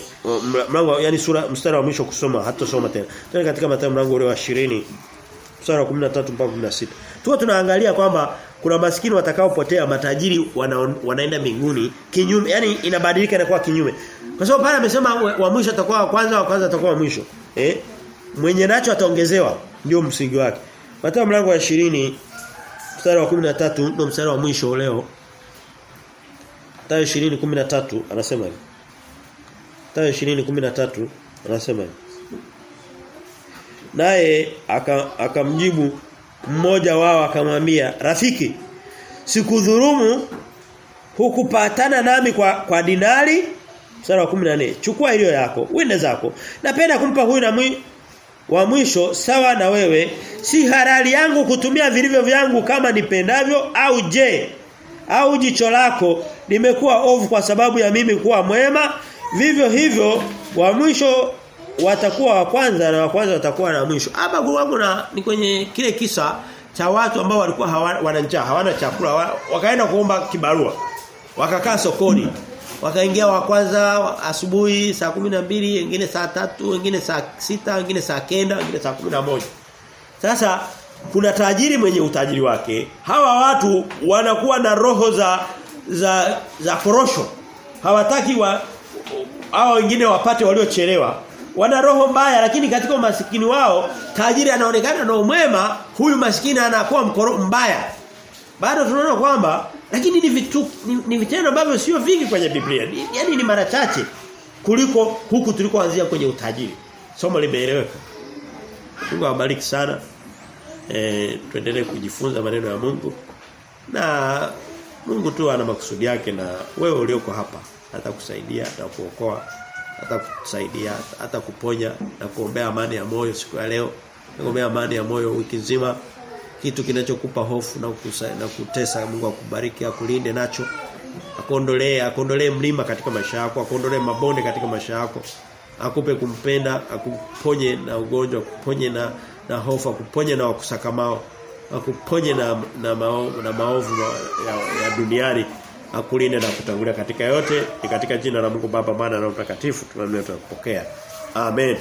Speaker 1: mlango yani sura mstari wa mwisho kusoma hata soma tena. Tena katika Mathayo mlango ule wa 20 mstari wa 13 mpaka 16. Tuko tunaangalia kwamba kuna maskini watakaopotea matajiri wana, wanaenda mbinguni kinyume yani inabadilika inakuwa kinyume. Kwa sababu pale amesema wa mwisho atakuwa wa kwanza wa kwanza atakuwa wa mwisho. Eh? Mwenye nacho ataongezewa ndio msingi wake. Mathayo mlango wa 20 mstari wa 13 ndio mstari wa mwisho leo. Mathayo 20:13 anasema hivi. Mathayo 20:13 anasema hivi. naye akamjibu aka mmoja wao akamwambia rafiki sikudhurumu hukupatana nami kwa kwa dinari mstari wa 14 chukua iliyo yako uende zako napenda kumpa huyu na mwi, wa mwisho sawa na wewe. Si halali yangu kutumia vilivyo vyangu kama nipendavyo au je? Au jicho lako limekuwa ovu kwa sababu ya mimi kuwa mwema? Vivyo hivyo wa mwisho watakuwa wa kwanza na wa kwanza watakuwa na mwisho. Hapa wangu na ni kwenye kile kisa cha watu ambao walikuwa hawana wana njaa hawana chakula wakaenda kuomba kibarua wakakaa sokoni wakaingia wa kwanza asubuhi saa mbili wengine saa tatu wengine saa sita wengine saa kenda wengine saa moja. Sasa kuna tajiri mwenye utajiri wake. Hawa watu wanakuwa na roho za za za korosho. Hawataki wa hao wengine wapate waliochelewa. Wana roho mbaya lakini katika umasikini wao tajiri anaonekana na umwema huyu masikini anakuwa mkoro mbaya bado tunaona kwamba lakini ni vitu ni, ni vitendo ambavyo sio vingi kwenye Biblia. Ni, yani ni mara chache kuliko huku tulikoanzia kwenye utajiri. Somo limeeleweka. Mungu awabariki sana. Eh tuendelee kujifunza maneno ya Mungu. Na Mungu tu ana makusudi yake na wewe ulioko hapa atakusaidia na kuokoa hata kusaidia hata kuponya na kuombea amani ya moyo siku ya leo kuombea amani ya moyo wiki nzima kitu kinachokupa hofu na, kukusa, na kutesa. Mungu akubariki akulinde nacho akondolee akondolee mlima katika maisha yako akondolee mabonde katika maisha yako. Akupe kumpenda akuponye na ugonjwa akuponye na na hofu akuponye na wakusakamao akuponye na na, mao, na maovu ya, ya duniani. Akulinde na kutangulia katika yote ni katika jina la Mungu Baba Mwana na Mtakatifu tunanena tunapokea. Amen